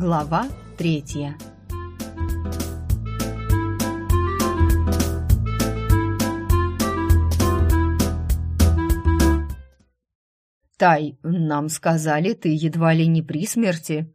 Глава третья. «Тай, нам сказали, ты едва ли не при смерти».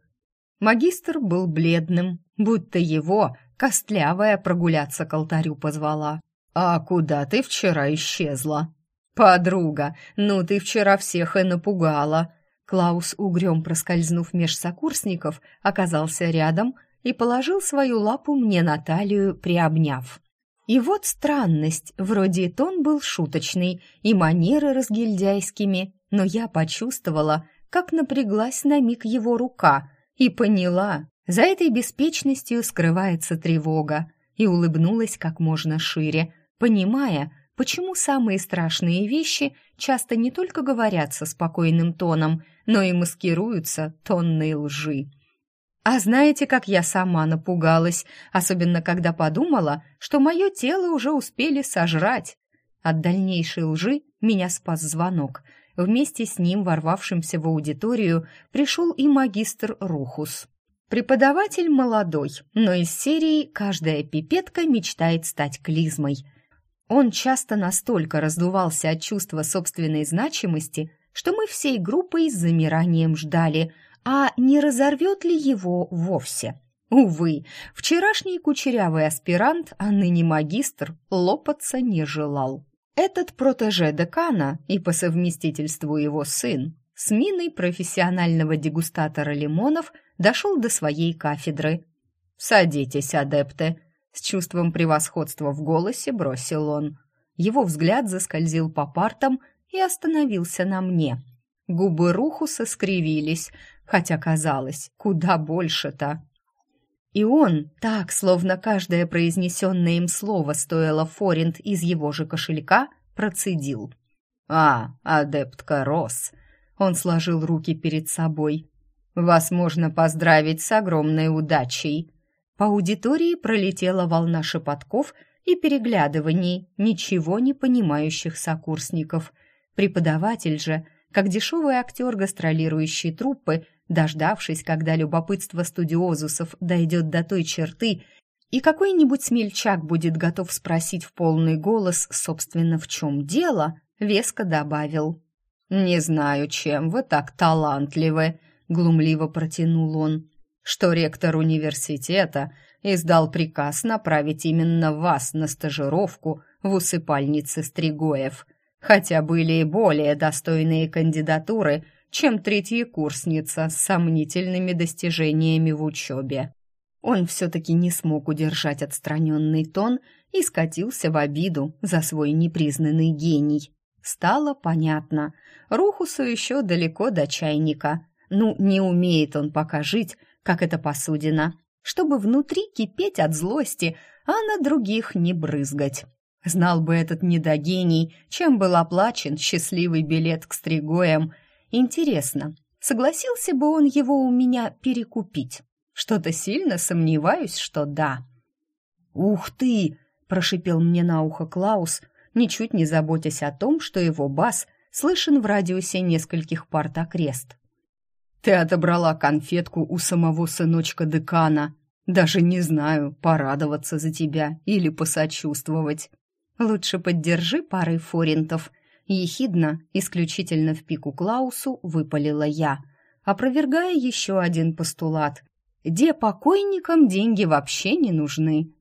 Магистр был бледным, будто его, костлявая, прогуляться к алтарю позвала. «А куда ты вчера исчезла?» «Подруга, ну ты вчера всех и напугала!» Клаус, угрём проскользнув меж сокурсников, оказался рядом и положил свою лапу мне на талию, приобняв. И вот странность, вроде и тон был шуточный, и манеры разгильдяйскими, но я почувствовала, как напряглась на миг его рука, и поняла, за этой беспечностью скрывается тревога, и улыбнулась как можно шире, понимая, почему самые страшные вещи часто не только говорятся спокойным тоном, но и маскируются тонной лжи. А знаете, как я сама напугалась, особенно когда подумала, что мое тело уже успели сожрать. От дальнейшей лжи меня спас звонок. Вместе с ним, ворвавшимся в аудиторию, пришел и магистр Рухус. Преподаватель молодой, но из серии «Каждая пипетка мечтает стать клизмой». Он часто настолько раздувался от чувства собственной значимости, что мы всей группой с замиранием ждали, а не разорвет ли его вовсе. Увы, вчерашний кучерявый аспирант, а ныне магистр, лопаться не желал. Этот протеже декана и по совместительству его сын с миной профессионального дегустатора лимонов дошел до своей кафедры. «Садитесь, адепты», — с чувством превосходства в голосе бросил он. Его взгляд заскользил по партам и остановился на мне. Губы Рухуса скривились, хотя казалось, куда больше-то. И он, так, словно каждое произнесенное им слово стоило форинт из его же кошелька, процедил. «А, адептка Рос!» Он сложил руки перед собой. «Вас можно поздравить с огромной удачей!» По аудитории пролетела волна шепотков и переглядываний ничего не понимающих сокурсников – Преподаватель же, как дешевый актер гастролирующей труппы, дождавшись, когда любопытство студиозусов дойдет до той черты, и какой-нибудь смельчак будет готов спросить в полный голос, собственно, в чем дело, веско добавил. «Не знаю, чем вы так талантливы», — глумливо протянул он, «что ректор университета издал приказ направить именно вас на стажировку в усыпальнице Стригоев хотя были и более достойные кандидатуры, чем третьекурсница с сомнительными достижениями в учебе. Он все-таки не смог удержать отстраненный тон и скатился в обиду за свой непризнанный гений. Стало понятно, Рухусу еще далеко до чайника. Ну, не умеет он пока жить, как эта посудина, чтобы внутри кипеть от злости, а на других не брызгать. Знал бы этот недогений, чем был оплачен счастливый билет к Стригоям. Интересно, согласился бы он его у меня перекупить? Что-то сильно сомневаюсь, что да. «Ух ты!» – прошипел мне на ухо Клаус, ничуть не заботясь о том, что его бас слышен в радиусе нескольких парт окрест. «Ты отобрала конфетку у самого сыночка декана. Даже не знаю, порадоваться за тебя или посочувствовать». Лучше поддержи парой форинтов. Ехидно, исключительно в пику Клаусу, выпалила я, опровергая еще один постулат. Где покойникам деньги вообще не нужны?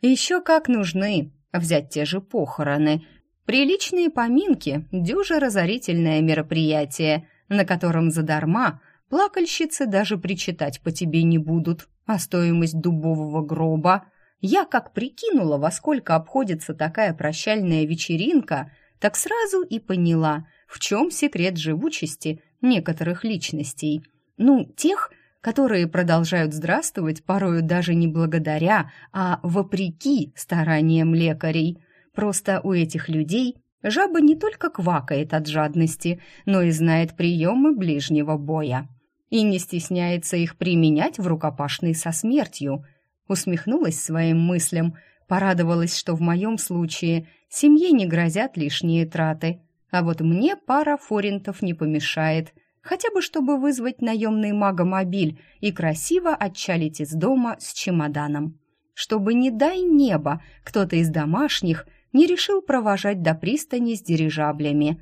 Еще как нужны. Взять те же похороны. Приличные поминки, дюже разорительное мероприятие, на котором задарма плакальщицы даже причитать по тебе не будут, а стоимость дубового гроба я как прикинула, во сколько обходится такая прощальная вечеринка, так сразу и поняла, в чем секрет живучести некоторых личностей. Ну, тех, которые продолжают здравствовать порою даже не благодаря, а вопреки стараниям лекарей. Просто у этих людей жаба не только квакает от жадности, но и знает приемы ближнего боя. И не стесняется их применять в рукопашной со смертью – усмехнулась своим мыслям, порадовалась, что в моем случае семье не грозят лишние траты, а вот мне пара форинтов не помешает. хотя бы чтобы вызвать наемный магомобиль и красиво отчалить из дома с чемоданом. Чтобы, не дай небо, кто-то из домашних не решил провожать до пристани с дирижаблями.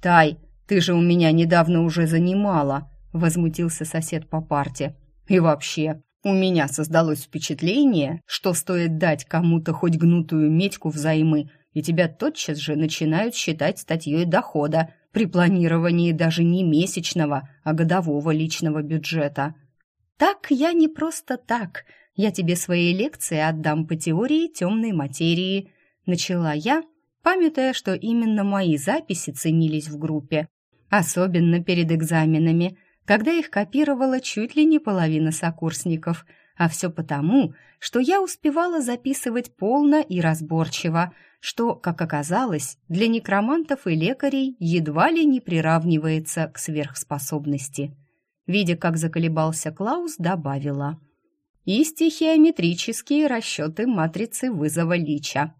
«Тай, ты же у меня недавно уже занимала», — возмутился сосед по парте. «И вообще, у меня создалось впечатление, что стоит дать кому-то хоть гнутую медьку взаймы, и тебя тотчас же начинают считать статьей дохода при планировании даже не месячного, а годового личного бюджета. Так я не просто так. Я тебе свои лекции отдам по теории темной материи. Начала я, памятая, что именно мои записи ценились в группе. Особенно перед экзаменами – когда их копировала чуть ли не половина сокурсников, а все потому, что я успевала записывать полно и разборчиво, что, как оказалось, для некромантов и лекарей едва ли не приравнивается к сверхспособности. Видя, как заколебался Клаус, добавила. «И стихиометрические расчеты матрицы вызова Лича».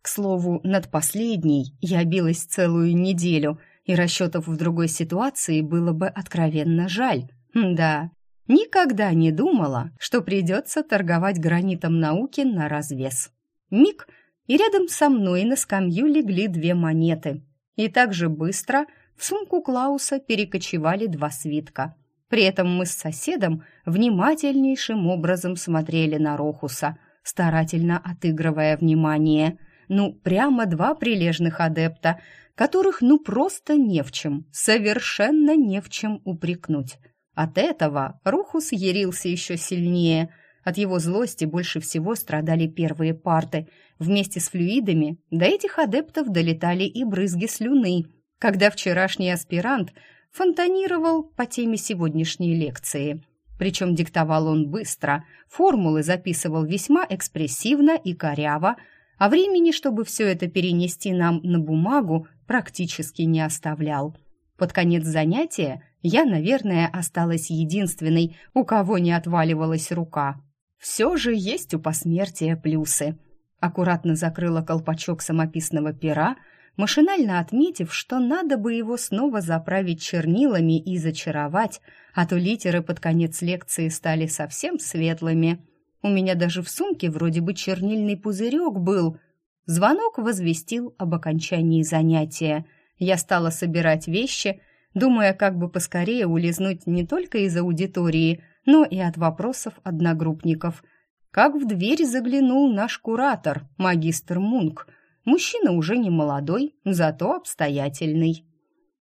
К слову, над последней я билась целую неделю – и расчетов в другой ситуации было бы откровенно жаль. Да, никогда не думала, что придется торговать гранитом науки на развес. Миг, и рядом со мной на скамью легли две монеты. И так же быстро в сумку Клауса перекочевали два свитка. При этом мы с соседом внимательнейшим образом смотрели на Рохуса, старательно отыгрывая внимание. Ну, прямо два прилежных адепта — которых ну просто не в чем, совершенно не в чем упрекнуть. От этого Рухус ярился еще сильнее. От его злости больше всего страдали первые парты. Вместе с флюидами до этих адептов долетали и брызги слюны, когда вчерашний аспирант фонтанировал по теме сегодняшней лекции. Причем диктовал он быстро, формулы записывал весьма экспрессивно и коряво, а времени, чтобы все это перенести нам на бумагу, практически не оставлял. Под конец занятия я, наверное, осталась единственной, у кого не отваливалась рука. Все же есть у посмертия плюсы. Аккуратно закрыла колпачок самописного пера, машинально отметив, что надо бы его снова заправить чернилами и зачаровать, а то литеры под конец лекции стали совсем светлыми. У меня даже в сумке вроде бы чернильный пузырек был, Звонок возвестил об окончании занятия. Я стала собирать вещи, думая, как бы поскорее улизнуть не только из аудитории, но и от вопросов одногруппников. Как в дверь заглянул наш куратор, магистр Мунк. Мужчина уже не молодой, зато обстоятельный.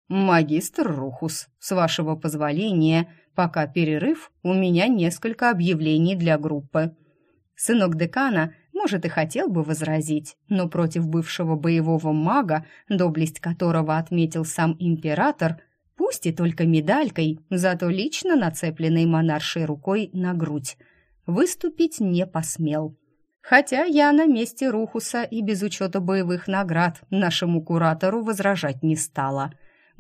«Магистр Рухус, с вашего позволения, пока перерыв, у меня несколько объявлений для группы». Сынок декана может, и хотел бы возразить, но против бывшего боевого мага, доблесть которого отметил сам император, пусть и только медалькой, зато лично нацепленной монаршей рукой на грудь, выступить не посмел. Хотя я на месте Рухуса и без учета боевых наград нашему куратору возражать не стала.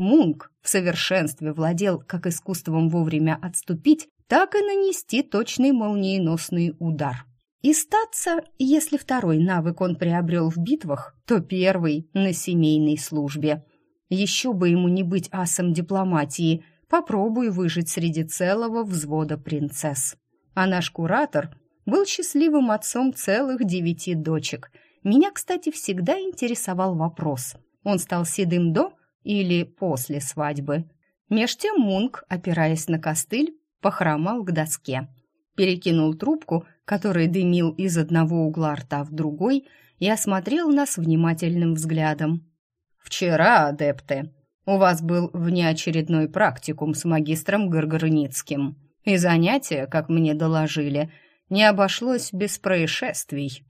Мунк в совершенстве владел как искусством вовремя отступить, так и нанести точный молниеносный удар. И статься, если второй навык он приобрел в битвах, то первый — на семейной службе. Еще бы ему не быть асом дипломатии, попробуй выжить среди целого взвода принцесс. А наш куратор был счастливым отцом целых девяти дочек. Меня, кстати, всегда интересовал вопрос. Он стал седым до или после свадьбы? Меж тем Мунк, опираясь на костыль, похромал к доске. Перекинул трубку который дымил из одного угла рта в другой и осмотрел нас внимательным взглядом. «Вчера, адепты, у вас был внеочередной практикум с магистром Горгорницким, и занятие, как мне доложили, не обошлось без происшествий».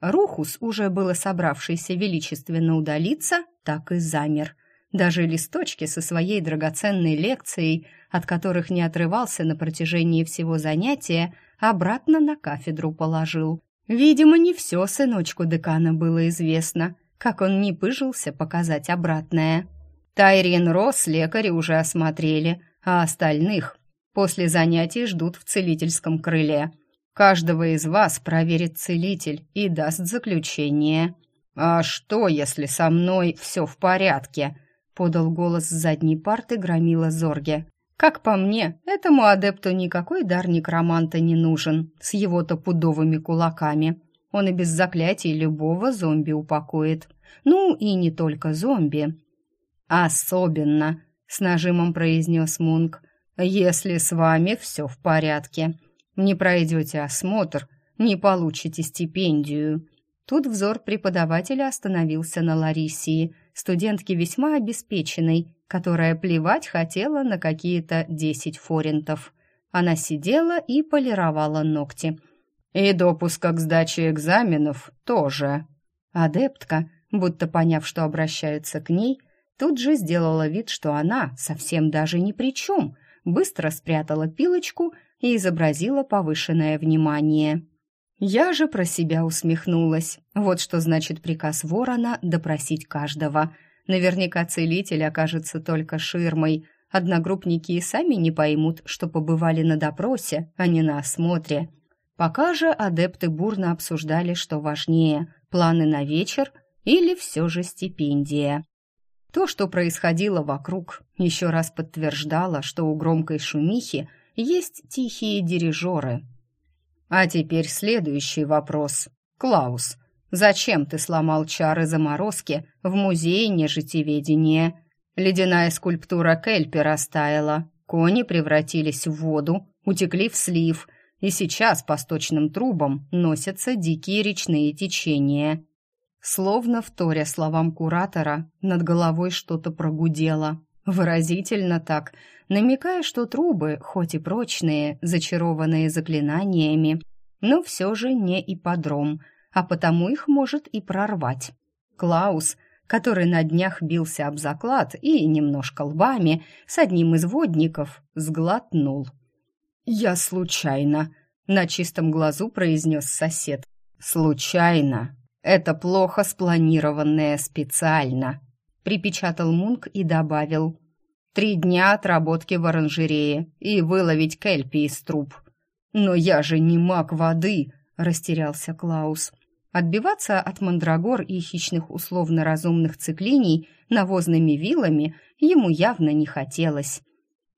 Рухус, уже было собравшийся величественно удалиться, так и замер. Даже листочки со своей драгоценной лекцией, от которых не отрывался на протяжении всего занятия, обратно на кафедру положил. Видимо, не все сыночку декана было известно, как он не пыжился показать обратное. Тайрин Рос лекари уже осмотрели, а остальных после занятий ждут в целительском крыле. Каждого из вас проверит целитель и даст заключение. «А что, если со мной все в порядке?» — подал голос с задней парты громила Зорге. Как по мне, этому адепту никакой дар некроманта не нужен, с его-то пудовыми кулаками. Он и без заклятий любого зомби упокоит. Ну, и не только зомби. «Особенно», — с нажимом произнес Мунк, «если с вами все в порядке. Не пройдете осмотр, не получите стипендию». Тут взор преподавателя остановился на Ларисии, студентке весьма обеспеченной, которая плевать хотела на какие-то десять форинтов. Она сидела и полировала ногти. «И допуска к сдаче экзаменов тоже». Адептка, будто поняв, что обращаются к ней, тут же сделала вид, что она совсем даже ни при чем, быстро спрятала пилочку и изобразила повышенное внимание. Я же про себя усмехнулась. Вот что значит приказ ворона допросить каждого. Наверняка целитель окажется только ширмой. Одногруппники и сами не поймут, что побывали на допросе, а не на осмотре. Пока же адепты бурно обсуждали, что важнее – планы на вечер или все же стипендия. То, что происходило вокруг, еще раз подтверждало, что у громкой шумихи есть тихие дирижеры – а теперь следующий вопрос. Клаус, зачем ты сломал чары заморозки в музее нежитеведения? Ледяная скульптура Кельпи растаяла, кони превратились в воду, утекли в слив, и сейчас по сточным трубам носятся дикие речные течения. Словно вторя словам куратора, над головой что-то прогудело. Выразительно так, намекая, что трубы, хоть и прочные, зачарованные заклинаниями, но все же не ипподром, а потому их может и прорвать. Клаус, который на днях бился об заклад и немножко лбами с одним из водников, сглотнул. «Я случайно», — на чистом глазу произнес сосед. «Случайно. Это плохо спланированное специально», — припечатал Мунк и добавил. Три дня отработки в оранжерее и выловить кельпи из труб. Но я же не маг воды, растерялся Клаус. Отбиваться от мандрагор и хищных условно-разумных циклиний навозными вилами ему явно не хотелось.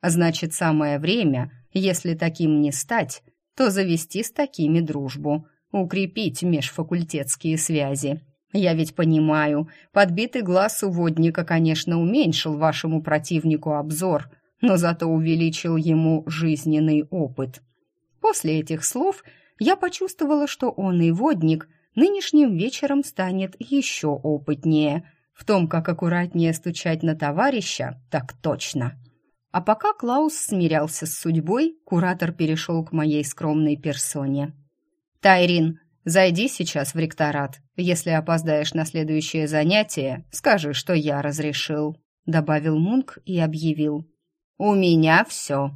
А значит, самое время, если таким не стать, то завести с такими дружбу, укрепить межфакультетские связи. Я ведь понимаю, подбитый глаз у водника, конечно, уменьшил вашему противнику обзор, но зато увеличил ему жизненный опыт. После этих слов я почувствовала, что он и водник нынешним вечером станет еще опытнее. В том, как аккуратнее стучать на товарища, так точно. А пока Клаус смирялся с судьбой, куратор перешел к моей скромной персоне. «Тайрин, Зайди сейчас в ректорат. Если опоздаешь на следующее занятие, скажи, что я разрешил», — добавил Мунк и объявил. «У меня все».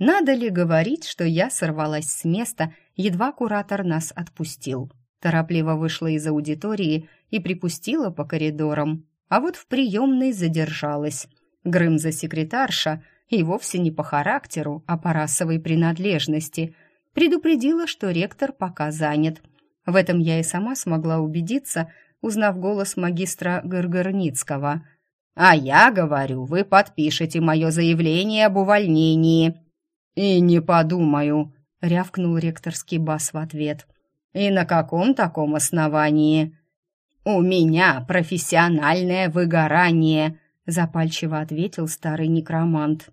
Надо ли говорить, что я сорвалась с места, едва куратор нас отпустил. Торопливо вышла из аудитории и припустила по коридорам. А вот в приемной задержалась. Грымза секретарша и вовсе не по характеру, а по расовой принадлежности — предупредила, что ректор пока занят. В этом я и сама смогла убедиться, узнав голос магистра Горгорницкого. «А я говорю, вы подпишете мое заявление об увольнении». «И не подумаю», — рявкнул ректорский бас в ответ. «И на каком таком основании?» «У меня профессиональное выгорание», — запальчиво ответил старый некромант.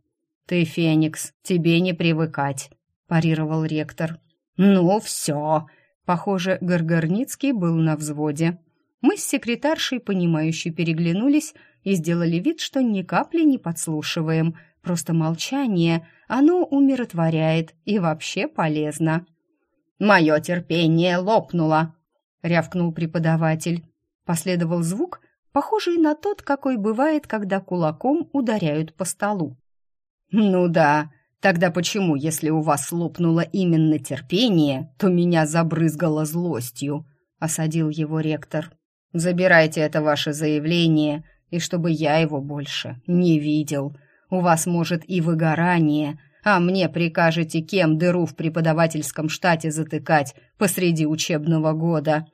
«Ты, Феникс, тебе не привыкать парировал ректор. «Ну, все!» Похоже, Горгорницкий был на взводе. Мы с секретаршей, понимающе переглянулись и сделали вид, что ни капли не подслушиваем. Просто молчание, оно умиротворяет и вообще полезно. «Мое терпение лопнуло!» — рявкнул преподаватель. Последовал звук, похожий на тот, какой бывает, когда кулаком ударяют по столу. «Ну да, Тогда почему, если у вас лопнуло именно терпение, то меня забрызгало злостью?» — осадил его ректор. «Забирайте это ваше заявление, и чтобы я его больше не видел. У вас, может, и выгорание, а мне прикажете кем дыру в преподавательском штате затыкать посреди учебного года.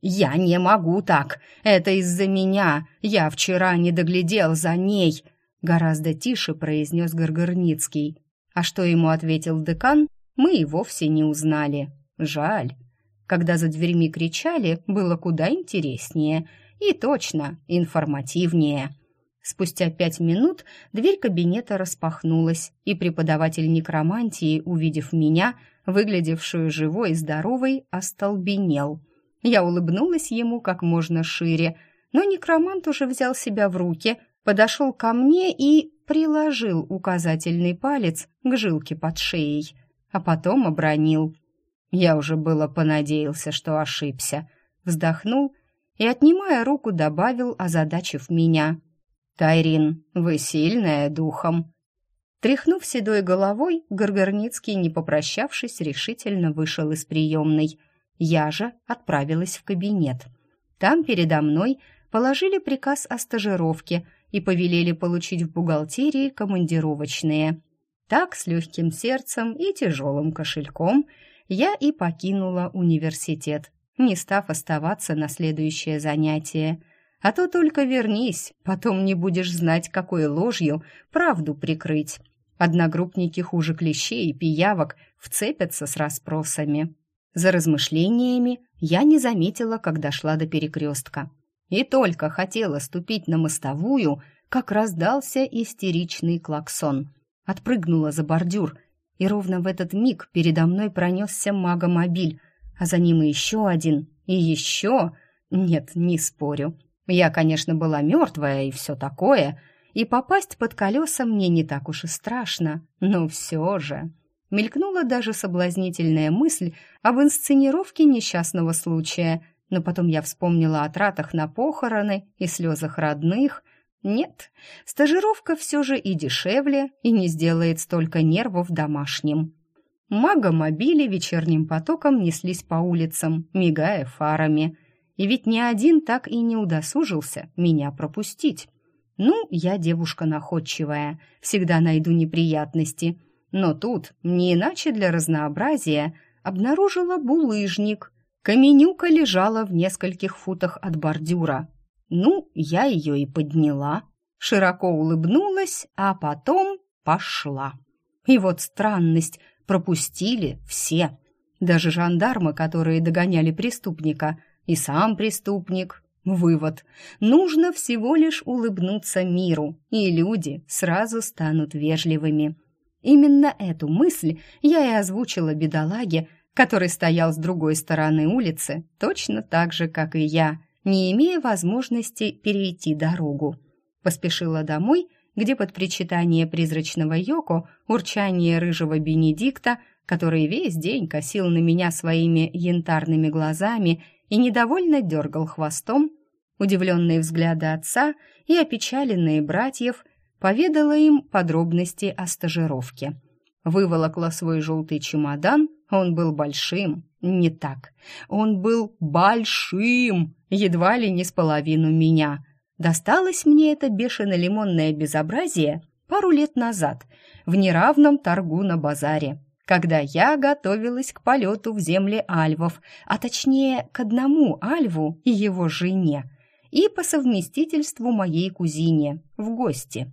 Я не могу так, это из-за меня, я вчера не доглядел за ней». гораздо тише произнес Горгорницкий. А что ему ответил декан, мы и вовсе не узнали. Жаль. Когда за дверьми кричали, было куда интереснее и точно информативнее. Спустя пять минут дверь кабинета распахнулась, и преподаватель некромантии, увидев меня, выглядевшую живой и здоровой, остолбенел. Я улыбнулась ему как можно шире, но некромант уже взял себя в руки, подошел ко мне и приложил указательный палец к жилке под шеей, а потом обронил. Я уже было понадеялся, что ошибся. Вздохнул и, отнимая руку, добавил, озадачив меня — «Тайрин, вы сильная духом». Тряхнув седой головой, Горгорницкий, не попрощавшись, решительно вышел из приемной. Я же отправилась в кабинет. Там передо мной положили приказ о стажировке и повелели получить в бухгалтерии командировочные. Так, с легким сердцем и тяжелым кошельком, я и покинула университет, не став оставаться на следующее занятие – а то только вернись, потом не будешь знать, какой ложью правду прикрыть. Одногруппники хуже клещей и пиявок вцепятся с расспросами. За размышлениями я не заметила, как дошла до перекрестка. И только хотела ступить на мостовую, как раздался истеричный клаксон. Отпрыгнула за бордюр, и ровно в этот миг передо мной пронесся магомобиль, а за ним еще один, и еще... Нет, не спорю. Я, конечно, была мертвая и все такое, и попасть под колеса мне не так уж и страшно, но все же... Мелькнула даже соблазнительная мысль об инсценировке несчастного случая, но потом я вспомнила о тратах на похороны и слезах родных. Нет, стажировка все же и дешевле, и не сделает столько нервов домашним. Мага-мобили вечерним потоком неслись по улицам, мигая фарами — и ведь ни один так и не удосужился меня пропустить. Ну, я девушка находчивая, всегда найду неприятности. Но тут, не иначе для разнообразия, обнаружила булыжник. Каменюка лежала в нескольких футах от бордюра. Ну, я ее и подняла, широко улыбнулась, а потом пошла. И вот странность, пропустили все. Даже жандармы, которые догоняли преступника – и сам преступник. Вывод. Нужно всего лишь улыбнуться миру, и люди сразу станут вежливыми. Именно эту мысль я и озвучила бедолаге, который стоял с другой стороны улицы, точно так же, как и я, не имея возможности перейти дорогу. Поспешила домой, где под причитание призрачного Йоко, урчание рыжего Бенедикта, который весь день косил на меня своими янтарными глазами и недовольно дергал хвостом, удивленные взгляды отца и опечаленные братьев поведала им подробности о стажировке. Выволокла свой желтый чемодан, он был большим, не так. Он был большим, едва ли не с половину меня. Досталось мне это бешено-лимонное безобразие пару лет назад в неравном торгу на базаре когда я готовилась к полету в земли альвов, а точнее к одному альву и его жене, и по совместительству моей кузине в гости.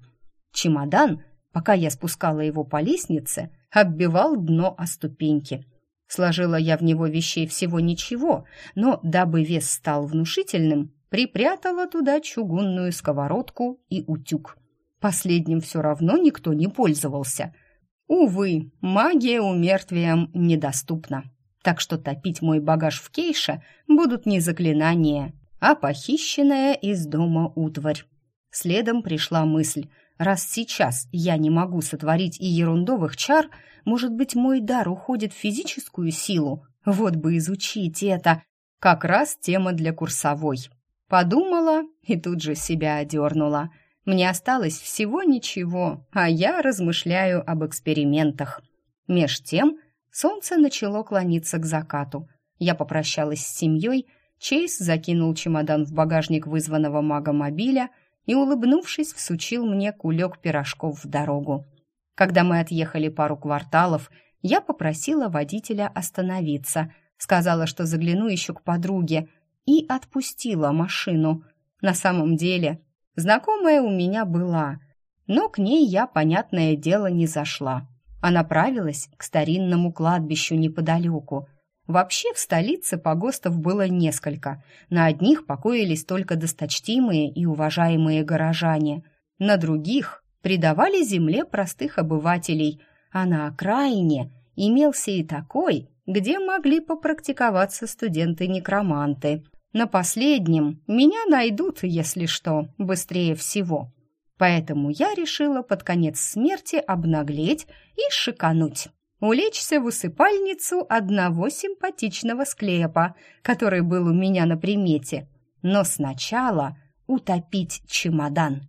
Чемодан, пока я спускала его по лестнице, оббивал дно о ступеньки. Сложила я в него вещей всего ничего, но, дабы вес стал внушительным, припрятала туда чугунную сковородку и утюг. Последним все равно никто не пользовался — Увы, магия умертвиям недоступна. Так что топить мой багаж в кейше будут не заклинания, а похищенная из дома утварь. Следом пришла мысль, раз сейчас я не могу сотворить и ерундовых чар, может быть, мой дар уходит в физическую силу? Вот бы изучить это. Как раз тема для курсовой. Подумала и тут же себя одернула – мне осталось всего ничего, а я размышляю об экспериментах. Меж тем солнце начало клониться к закату. Я попрощалась с семьей, Чейз закинул чемодан в багажник вызванного мага-мобиля и, улыбнувшись, всучил мне кулек пирожков в дорогу. Когда мы отъехали пару кварталов, я попросила водителя остановиться, сказала, что загляну еще к подруге, и отпустила машину. На самом деле Знакомая у меня была, Но к ней я, понятное дело, не зашла, а направилась к старинному кладбищу неподалеку. Вообще в столице погостов было несколько. На одних покоились только досточтимые и уважаемые горожане, на других придавали земле простых обывателей, а на окраине имелся и такой, где могли попрактиковаться студенты-некроманты. На последнем меня найдут, если что, быстрее всего. Поэтому я решила под конец смерти обнаглеть и шикануть. Улечься в усыпальницу одного симпатичного склепа, который был у меня на примете. Но сначала утопить чемодан.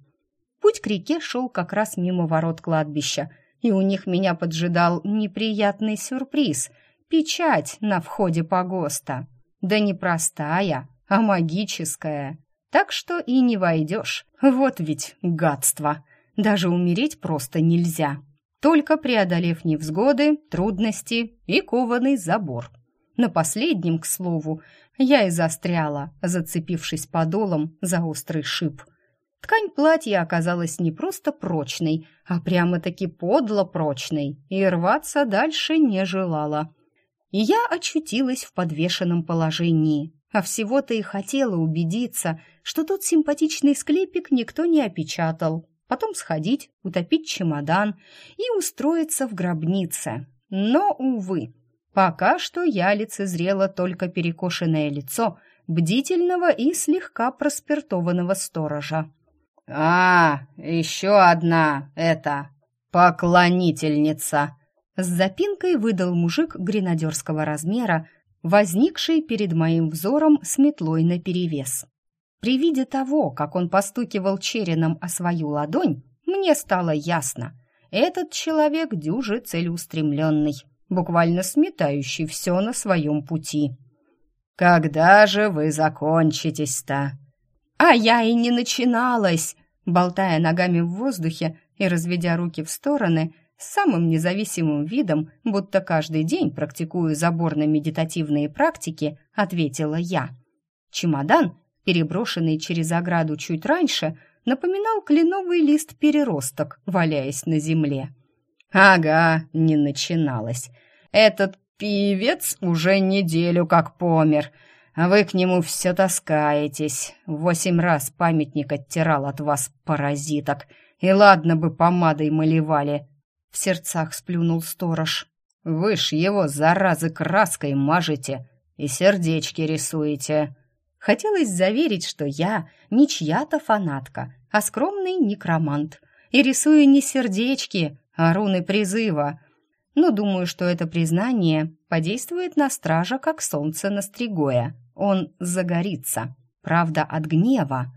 Путь к реке шел как раз мимо ворот кладбища, и у них меня поджидал неприятный сюрприз — печать на входе погоста. Да не простая, а магическая. Так что и не войдешь. Вот ведь гадство. Даже умереть просто нельзя. Только преодолев невзгоды, трудности и кованый забор. На последнем, к слову, я и застряла, зацепившись подолом за острый шип. Ткань платья оказалась не просто прочной, а прямо-таки подло прочной, и рваться дальше не желала. И я очутилась в подвешенном положении, а всего-то и хотела убедиться, что тот симпатичный склепик никто не опечатал, потом сходить, утопить чемодан и устроиться в гробнице. Но, увы, пока что я лицезрела только перекошенное лицо бдительного и слегка проспиртованного сторожа. «А, еще одна, это, поклонительница!» С запинкой выдал мужик гренадерского размера, возникший перед моим взором с метлой наперевес. При виде того, как он постукивал череном о свою ладонь, мне стало ясно. Этот человек дюжи целеустремленный, буквально сметающий все на своем пути. «Когда же вы закончитесь-то?» А я и не начиналась, болтая ногами в воздухе и разведя руки в стороны, с самым независимым видом, будто каждый день практикую заборно-медитативные практики, ответила я. Чемодан, переброшенный через ограду чуть раньше, напоминал кленовый лист переросток, валяясь на земле. «Ага, не начиналось. Этот певец уже неделю как помер а вы к нему все таскаетесь. Восемь раз памятник оттирал от вас паразиток, и ладно бы помадой малевали. В сердцах сплюнул сторож. Вы ж его, заразы, краской мажете и сердечки рисуете. Хотелось заверить, что я не чья-то фанатка, а скромный некромант. И рисую не сердечки, а руны призыва. Но думаю, что это признание подействует на стража, как солнце на стригоя. Он загорится, правда, от гнева.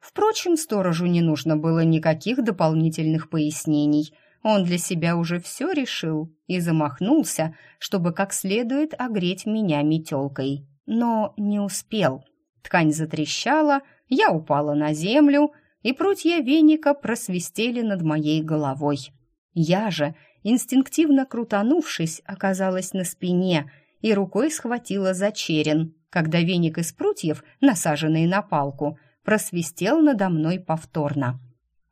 Впрочем, сторожу не нужно было никаких дополнительных пояснений. Он для себя уже все решил и замахнулся, чтобы как следует огреть меня метелкой. Но не успел. Ткань затрещала, я упала на землю, и прутья веника просвистели над моей головой. Я же, инстинктивно крутанувшись, оказалась на спине и рукой схватила за черен, когда веник из прутьев, насаженный на палку, просвистел надо мной повторно.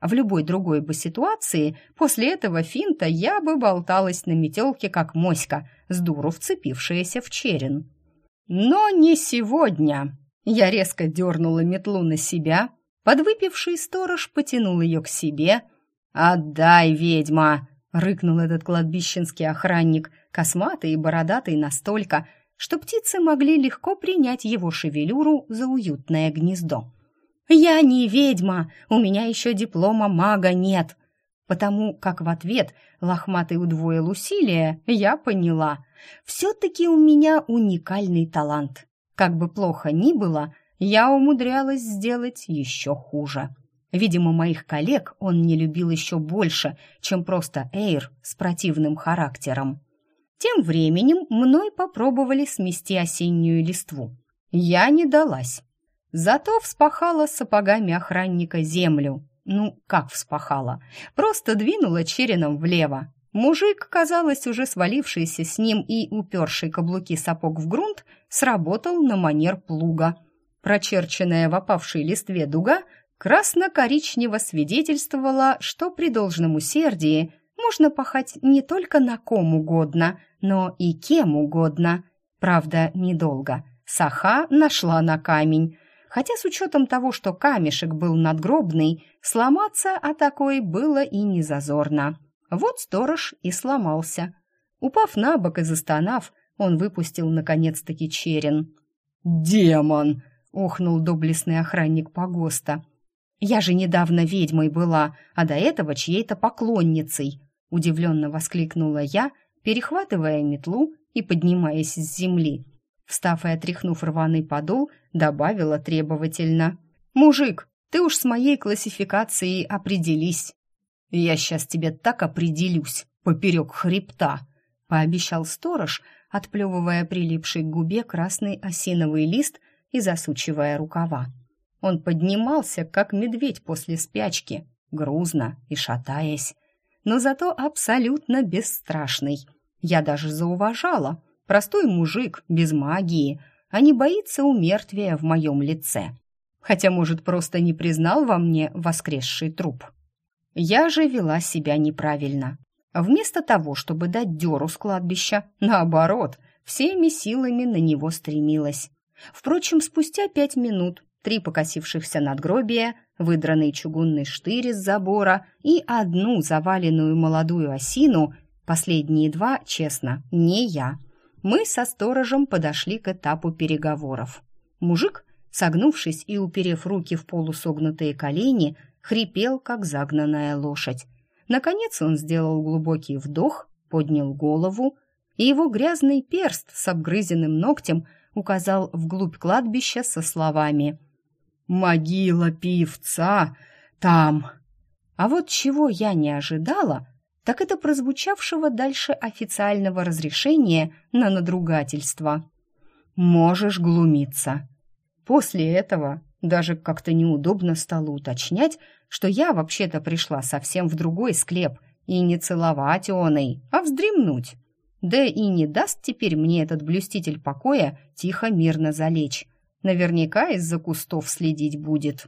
В любой другой бы ситуации после этого финта я бы болталась на метелке, как моська, с дуру вцепившаяся в черен. Но не сегодня. Я резко дернула метлу на себя, подвыпивший сторож потянул ее к себе. «Отдай, ведьма!» — рыкнул этот кладбищенский охранник, косматый и бородатый настолько, что птицы могли легко принять его шевелюру за уютное гнездо. «Я не ведьма, у меня еще диплома мага нет», потому как в ответ лохматый удвоил усилия, я поняла, все-таки у меня уникальный талант. Как бы плохо ни было, я умудрялась сделать еще хуже. Видимо, моих коллег он не любил еще больше, чем просто Эйр с противным характером. Тем временем мной попробовали смести осеннюю листву. Я не далась. Зато вспахала сапогами охранника землю. Ну, как вспахала? Просто двинула череном влево. Мужик, казалось, уже свалившийся с ним и уперший каблуки сапог в грунт, сработал на манер плуга. Прочерченная в опавшей листве дуга красно-коричнево свидетельствовало, что при должном усердии можно пахать не только на ком угодно, но и кем угодно. Правда, недолго. Саха нашла на камень. Хотя с учетом того, что камешек был надгробный, сломаться о такой было и не зазорно. Вот сторож и сломался. Упав на бок и застонав, он выпустил наконец-таки черен. «Демон!» — охнул доблестный охранник погоста. «Я же недавно ведьмой была, а до этого чьей-то поклонницей!» — удивленно воскликнула я, перехватывая метлу и поднимаясь с земли. Встав и отряхнув рваный подол, добавила требовательно. «Мужик, ты уж с моей классификацией определись!» «Я сейчас тебе так определюсь, поперек хребта!» — пообещал сторож, отплевывая прилипший к губе красный осиновый лист и засучивая рукава. Он поднимался, как медведь после спячки, грузно и шатаясь, но зато абсолютно бесстрашный. Я даже зауважала. Простой мужик, без магии, а не боится умертвия в моем лице. Хотя, может, просто не признал во мне воскресший труп. Я же вела себя неправильно. Вместо того, чтобы дать дёру с кладбища, наоборот, всеми силами на него стремилась. Впрочем, спустя пять минут три покосившихся надгробия, выдранный чугунный штырь из забора и одну заваленную молодую осину, последние два, честно, не я, мы со сторожем подошли к этапу переговоров. Мужик, согнувшись и уперев руки в полусогнутые колени, хрипел, как загнанная лошадь. Наконец он сделал глубокий вдох, поднял голову, и его грязный перст с обгрызенным ногтем указал вглубь кладбища со словами «Могила певца там». А вот чего я не ожидала, так это прозвучавшего дальше официального разрешения на надругательство. «Можешь глумиться». После этого даже как-то неудобно стало уточнять, что я вообще-то пришла совсем в другой склеп и не целовать оной, а вздремнуть. Да и не даст теперь мне этот блюститель покоя тихо-мирно залечь. Наверняка из-за кустов следить будет.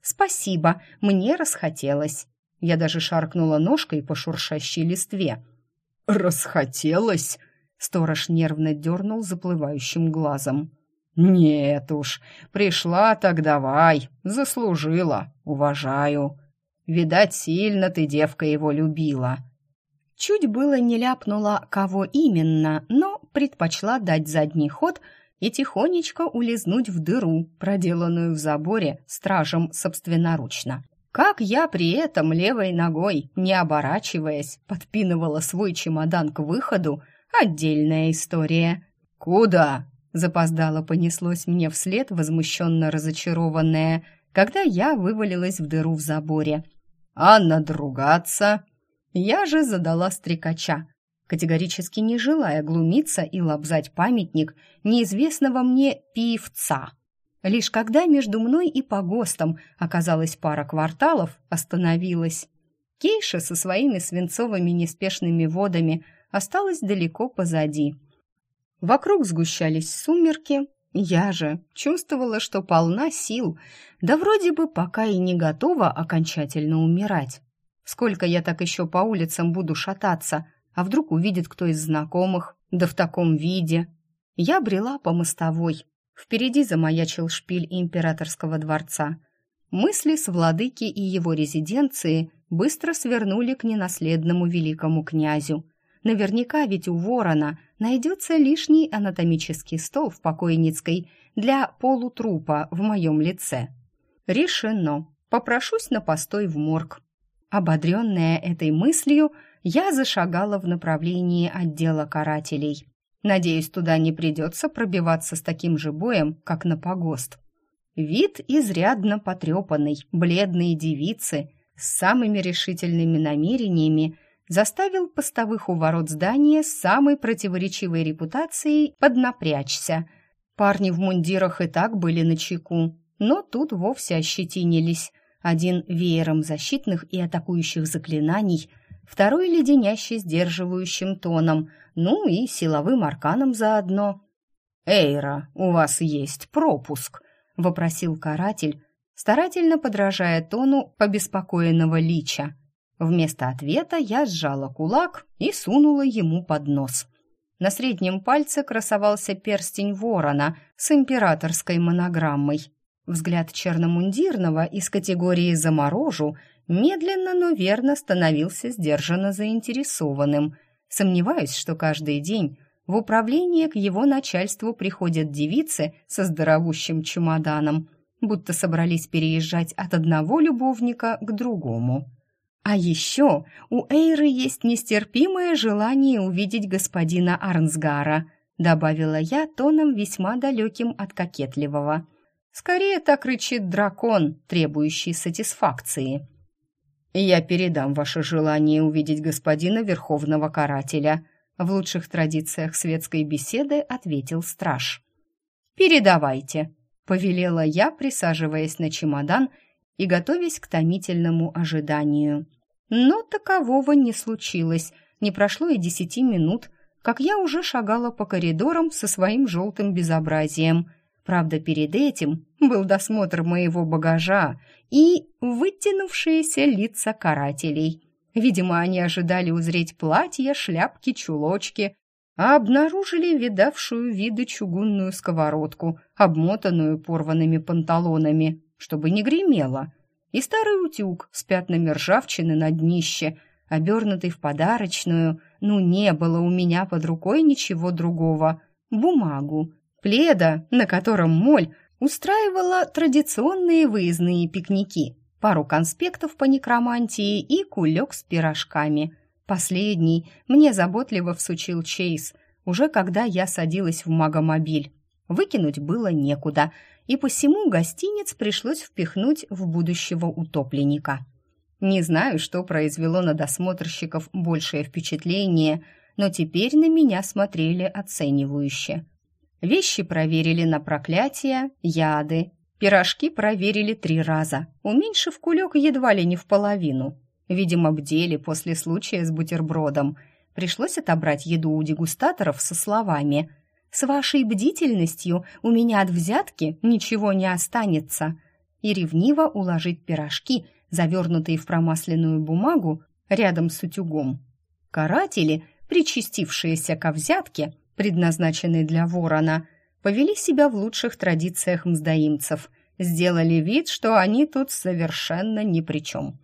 Спасибо, мне расхотелось. Я даже шаркнула ножкой по шуршащей листве. «Расхотелось?» Сторож нервно дернул заплывающим глазом. «Нет уж, пришла так давай, заслужила, уважаю. Видать, сильно ты, девка, его любила». Чуть было не ляпнула, кого именно, но предпочла дать задний ход и тихонечко улизнуть в дыру, проделанную в заборе стражем собственноручно. Как я при этом левой ногой, не оборачиваясь, подпинывала свой чемодан к выходу, отдельная история. «Куда?» Запоздало понеслось мне вслед, возмущенно разочарованная, когда я вывалилась в дыру в заборе. «А надругаться?» Я же задала стрекача, категорически не желая глумиться и лобзать памятник неизвестного мне певца. Лишь когда между мной и погостом оказалась пара кварталов, остановилась. Кейша со своими свинцовыми неспешными водами осталась далеко позади — Вокруг сгущались сумерки, я же чувствовала, что полна сил, да вроде бы пока и не готова окончательно умирать. Сколько я так еще по улицам буду шататься, а вдруг увидит кто из знакомых, да в таком виде. Я брела по мостовой. Впереди замаячил шпиль императорского дворца. Мысли с владыки и его резиденции быстро свернули к ненаследному великому князю. Наверняка ведь у ворона найдется лишний анатомический стол в покойницкой для полутрупа в моем лице. Решено. Попрошусь на постой в морг. Ободренная этой мыслью, я зашагала в направлении отдела карателей. Надеюсь, туда не придется пробиваться с таким же боем, как на погост. Вид изрядно потрепанный, бледные девицы с самыми решительными намерениями заставил постовых у ворот здания с самой противоречивой репутацией поднапрячься. Парни в мундирах и так были на чеку, но тут вовсе ощетинились. Один веером защитных и атакующих заклинаний, второй леденящий сдерживающим тоном, ну и силовым арканом заодно. «Эйра, у вас есть пропуск», — вопросил каратель, старательно подражая тону побеспокоенного лича. Вместо ответа я сжала кулак и сунула ему под нос. На среднем пальце красовался перстень ворона с императорской монограммой. Взгляд черномундирного из категории «заморожу» медленно, но верно становился сдержанно заинтересованным. Сомневаюсь, что каждый день в управление к его начальству приходят девицы со здоровущим чемоданом, будто собрались переезжать от одного любовника к другому. А еще у Эйры есть нестерпимое желание увидеть господина Арнсгара, добавила я тоном весьма далеким от кокетливого. Скорее так рычит дракон, требующий сатисфакции. «Я передам ваше желание увидеть господина Верховного Карателя», в лучших традициях светской беседы ответил страж. «Передавайте», — повелела я, присаживаясь на чемодан и готовясь к томительному ожиданию. Но такового не случилось. Не прошло и десяти минут, как я уже шагала по коридорам со своим желтым безобразием — Правда, перед этим был досмотр моего багажа и вытянувшиеся лица карателей. Видимо, они ожидали узреть платья, шляпки, чулочки, а обнаружили видавшую виды чугунную сковородку, обмотанную порванными панталонами, чтобы не гремело, и старый утюг с пятнами ржавчины на днище, обернутый в подарочную, ну, не было у меня под рукой ничего другого, бумагу, пледа, на котором Моль устраивала традиционные выездные пикники, пару конспектов по некромантии и кулек с пирожками. Последний мне заботливо всучил Чейз, уже когда я садилась в магомобиль. Выкинуть было некуда, и посему гостиниц пришлось впихнуть в будущего утопленника. Не знаю, что произвело на досмотрщиков большее впечатление, но теперь на меня смотрели оценивающе. Вещи проверили на проклятия, яды. Пирожки проверили три раза, уменьшив кулек едва ли не в половину. Видимо, бдели после случая с бутербродом. Пришлось отобрать еду у дегустаторов со словами «С вашей бдительностью у меня от взятки ничего не останется» и ревниво уложить пирожки, завернутые в промасленную бумагу, рядом с утюгом. Каратели, причастившиеся ко взятке, предназначенный для ворона, повели себя в лучших традициях мздоимцев, сделали вид, что они тут совершенно ни при чем.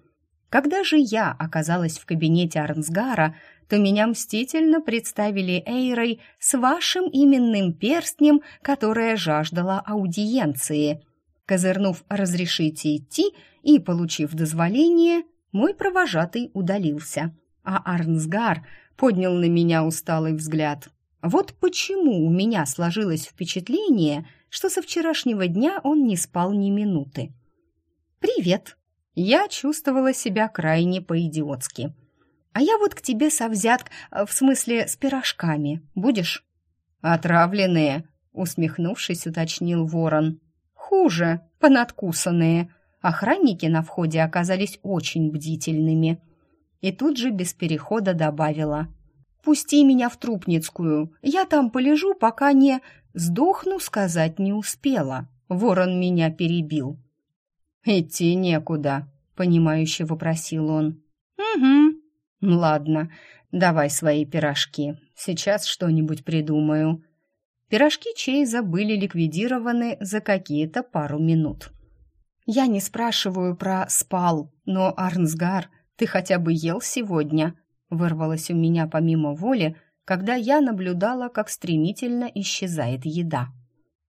Когда же я оказалась в кабинете Арнсгара, то меня мстительно представили Эйрой с вашим именным перстнем, которая жаждала аудиенции. Козырнув «разрешите идти» и получив дозволение, мой провожатый удалился, а Арнсгар поднял на меня усталый взгляд. Вот почему у меня сложилось впечатление, что со вчерашнего дня он не спал ни минуты. «Привет!» Я чувствовала себя крайне по-идиотски. «А я вот к тебе со взятк, э, в смысле с пирожками. Будешь?» «Отравленные», — усмехнувшись, уточнил ворон. «Хуже, понадкусанные». Охранники на входе оказались очень бдительными. И тут же без перехода добавила. Пусти меня в Трупницкую. Я там полежу, пока не... Сдохну, сказать не успела. Ворон меня перебил. «Идти некуда», — понимающе вопросил он. «Угу. Ладно, давай свои пирожки. Сейчас что-нибудь придумаю». Пирожки Чейза были ликвидированы за какие-то пару минут. «Я не спрашиваю про спал, но, Арнсгар, ты хотя бы ел сегодня?» вырвалось у меня помимо воли, когда я наблюдала, как стремительно исчезает еда.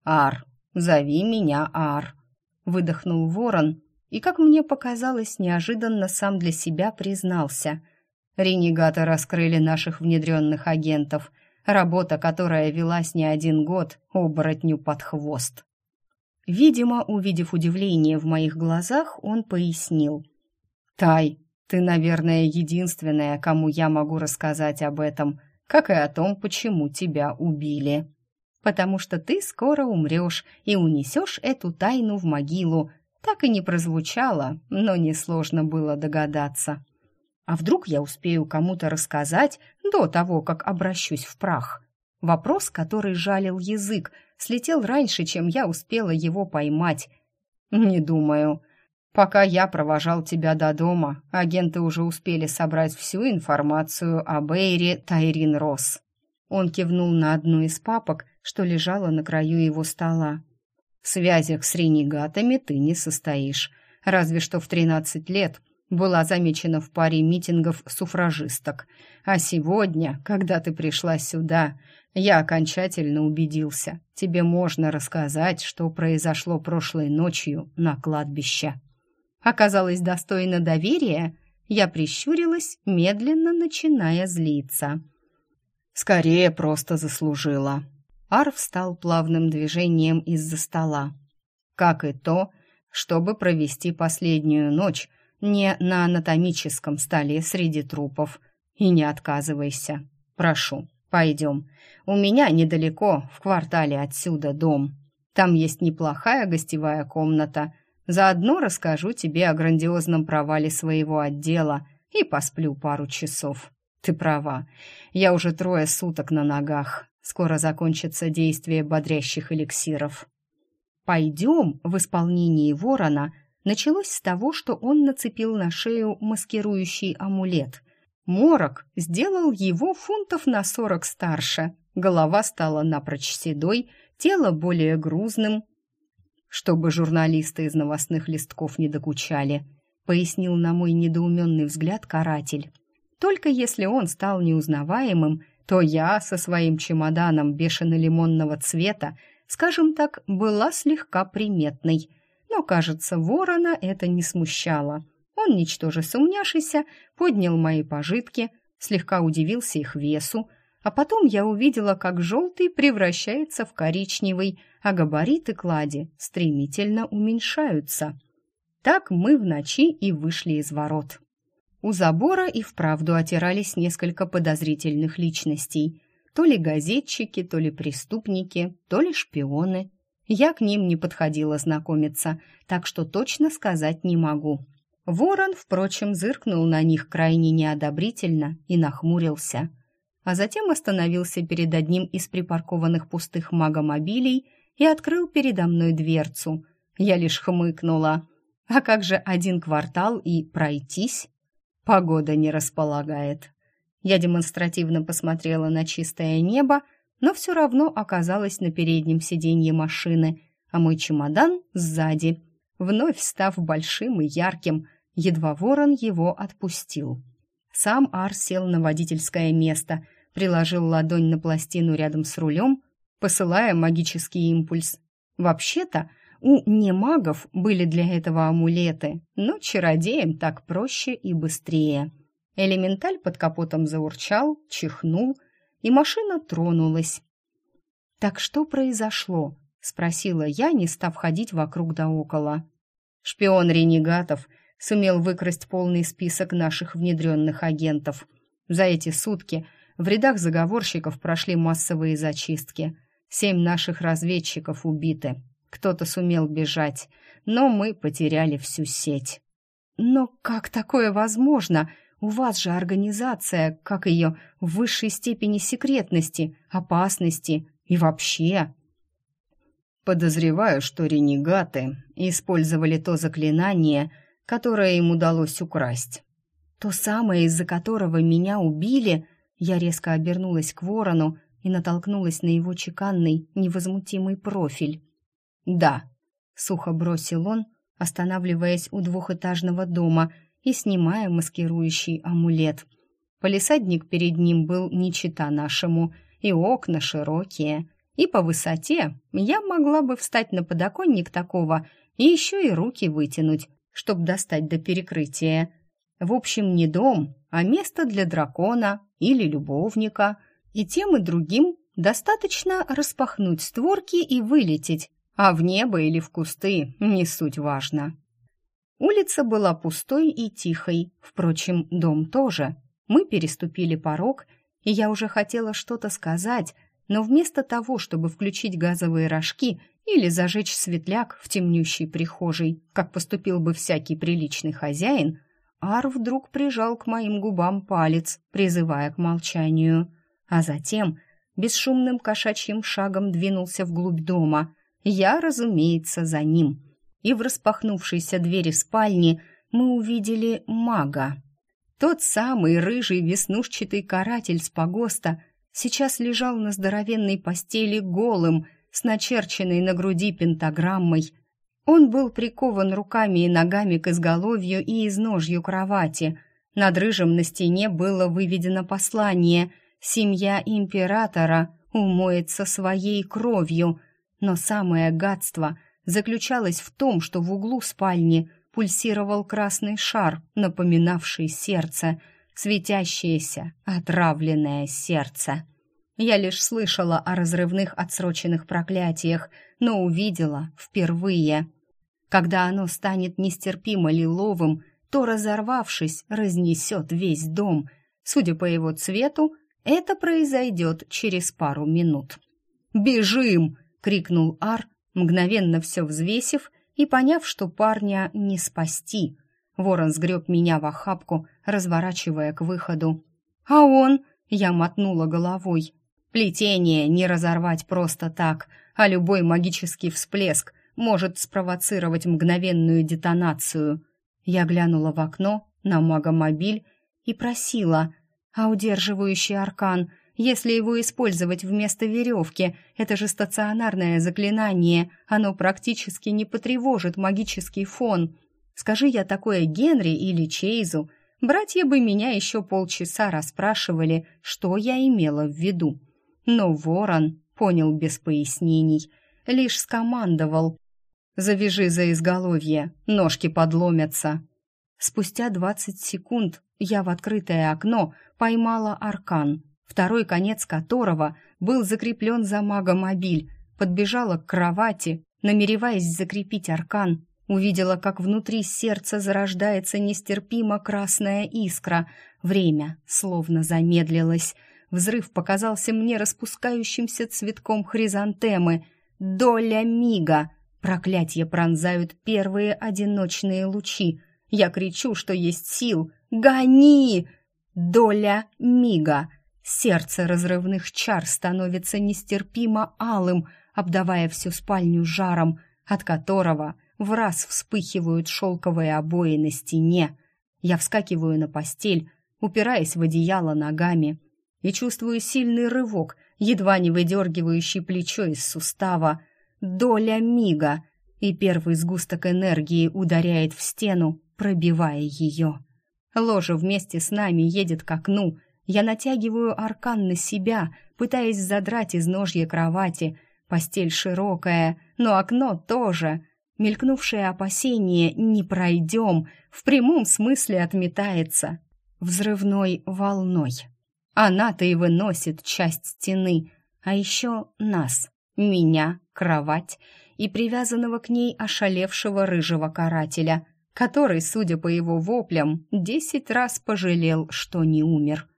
«Ар, зови меня Ар», — выдохнул ворон, и, как мне показалось, неожиданно сам для себя признался. Ренегаты раскрыли наших внедренных агентов, работа, которая велась не один год, оборотню под хвост. Видимо, увидев удивление в моих глазах, он пояснил. «Тай, ты, наверное, единственная, кому я могу рассказать об этом, как и о том, почему тебя убили. Потому что ты скоро умрешь и унесешь эту тайну в могилу. Так и не прозвучало, но несложно было догадаться. А вдруг я успею кому-то рассказать до того, как обращусь в прах? Вопрос, который жалил язык, слетел раньше, чем я успела его поймать. Не думаю. Пока я провожал тебя до дома, агенты уже успели собрать всю информацию об Эйре Тайрин Росс. Он кивнул на одну из папок, что лежала на краю его стола. В связях с ренегатами ты не состоишь, разве что в 13 лет была замечена в паре митингов суфражисток. А сегодня, когда ты пришла сюда, я окончательно убедился, тебе можно рассказать, что произошло прошлой ночью на кладбище. Оказалось достойно доверия, я прищурилась, медленно начиная злиться. Скорее просто заслужила. Ар встал плавным движением из-за стола. Как и то, чтобы провести последнюю ночь не на анатомическом столе среди трупов. И не отказывайся. Прошу, пойдем. У меня недалеко, в квартале отсюда, дом. Там есть неплохая гостевая комната. Заодно расскажу тебе о грандиозном провале своего отдела и посплю пару часов. Ты права. Я уже трое суток на ногах. Скоро закончится действие бодрящих эликсиров. «Пойдем» в исполнении ворона началось с того, что он нацепил на шею маскирующий амулет. Морок сделал его фунтов на сорок старше. Голова стала напрочь седой, тело более грузным. Чтобы журналисты из новостных листков не докучали, пояснил на мой недоуменный взгляд каратель. Только если он стал неузнаваемым, то я со своим чемоданом бешено-лимонного цвета, скажем так, была слегка приметной. Но, кажется, ворона это не смущало. Он, ничтоже сумняшися, поднял мои пожитки, слегка удивился их весу, а потом я увидела, как желтый превращается в коричневый, а габариты клади стремительно уменьшаются. Так мы в ночи и вышли из ворот. У забора и вправду отирались несколько подозрительных личностей. То ли газетчики, то ли преступники, то ли шпионы. Я к ним не подходила знакомиться, так что точно сказать не могу. Ворон, впрочем, зыркнул на них крайне неодобрительно и нахмурился. А затем остановился перед одним из припаркованных пустых магомобилей и открыл передо мной дверцу. Я лишь хмыкнула. А как же один квартал и пройтись? Погода не располагает. Я демонстративно посмотрела на чистое небо, но все равно оказалась на переднем сиденье машины, а мой чемодан сзади, вновь став большим и ярким, едва ворон его отпустил. Сам Ар сел на водительское место, приложил ладонь на пластину рядом с рулем, посылая магический импульс. Вообще-то, у немагов были для этого амулеты, но чародеям так проще и быстрее. Элементаль под капотом заурчал, чихнул, и машина тронулась. «Так что произошло?» — спросила я, не став ходить вокруг да около. Шпион ренегатов сумел выкрасть полный список наших внедренных агентов. За эти сутки в рядах заговорщиков прошли массовые зачистки. Семь наших разведчиков убиты, кто-то сумел бежать, но мы потеряли всю сеть. Но как такое возможно? У вас же организация, как ее, в высшей степени секретности, опасности и вообще. Подозреваю, что ренегаты использовали то заклинание, которое им удалось украсть. То самое, из-за которого меня убили, я резко обернулась к ворону и натолкнулась на его чеканный, невозмутимый профиль. «Да», — сухо бросил он, останавливаясь у двухэтажного дома и снимая маскирующий амулет. Полисадник перед ним был не чита нашему, и окна широкие, и по высоте я могла бы встать на подоконник такого и еще и руки вытянуть, чтобы достать до перекрытия. В общем, не дом, а место для дракона или любовника. И тем и другим достаточно распахнуть створки и вылететь, а в небо или в кусты не суть важно. Улица была пустой и тихой, впрочем, дом тоже. Мы переступили порог, и я уже хотела что-то сказать, но вместо того, чтобы включить газовые рожки или зажечь светляк в темнющей прихожей, как поступил бы всякий приличный хозяин, Ар вдруг прижал к моим губам палец, призывая к молчанию, а затем бесшумным кошачьим шагом двинулся вглубь дома — я, разумеется, за ним. И в распахнувшейся двери спальни мы увидели мага. Тот самый рыжий веснушчатый каратель с погоста сейчас лежал на здоровенной постели голым, с начерченной на груди пентаграммой. Он был прикован руками и ногами к изголовью и изножью кровати. Над рыжим на стене было выведено послание «Семья императора умоется своей кровью», но самое гадство заключалось в том, что в углу спальни пульсировал красный шар, напоминавший сердце, светящееся, отравленное сердце. Я лишь слышала о разрывных отсроченных проклятиях, но увидела впервые. Когда оно станет нестерпимо лиловым, то, разорвавшись, разнесет весь дом. Судя по его цвету, это произойдет через пару минут. «Бежим!» — крикнул Ар, мгновенно все взвесив и поняв, что парня не спасти. Ворон сгреб меня в охапку, разворачивая к выходу. «А он?» — я мотнула головой. Плетение не разорвать просто так, а любой магический всплеск может спровоцировать мгновенную детонацию. Я глянула в окно на магомобиль и просила, а удерживающий аркан, если его использовать вместо веревки, это же стационарное заклинание, оно практически не потревожит магический фон. Скажи я такое Генри или Чейзу, братья бы меня еще полчаса расспрашивали, что я имела в виду. Но ворон понял без пояснений, лишь скомандовал «Завяжи за изголовье, ножки подломятся». Спустя двадцать секунд я в открытое окно поймала аркан, второй конец которого был закреплен за магомобиль, подбежала к кровати, намереваясь закрепить аркан, увидела, как внутри сердца зарождается нестерпимо красная искра. Время словно замедлилось — Взрыв показался мне распускающимся цветком хризантемы. Доля мига! Проклятья пронзают первые одиночные лучи. Я кричу, что есть сил. «Гони!» Доля мига! Сердце разрывных чар становится нестерпимо алым, обдавая всю спальню жаром, от которого в раз вспыхивают шелковые обои на стене. Я вскакиваю на постель, упираясь в одеяло ногами, и чувствую сильный рывок, едва не выдергивающий плечо из сустава. Доля мига, и первый сгусток энергии ударяет в стену, пробивая ее. Ложа вместе с нами едет к окну. Я натягиваю аркан на себя, пытаясь задрать из ножья кровати. Постель широкая, но окно тоже. Мелькнувшее опасение «не пройдем» в прямом смысле отметается взрывной волной. Она-то и выносит часть стены, а еще нас, меня, кровать и привязанного к ней ошалевшего рыжего карателя, который, судя по его воплям, десять раз пожалел, что не умер.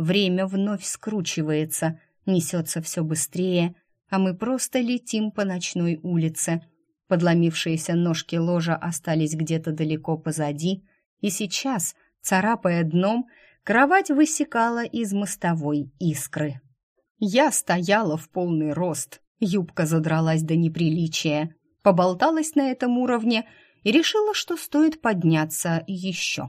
Время вновь скручивается, несется все быстрее, а мы просто летим по ночной улице. Подломившиеся ножки ложа остались где-то далеко позади, и сейчас, царапая дном, Кровать высекала из мостовой искры. Я стояла в полный рост, юбка задралась до неприличия, поболталась на этом уровне и решила, что стоит подняться еще.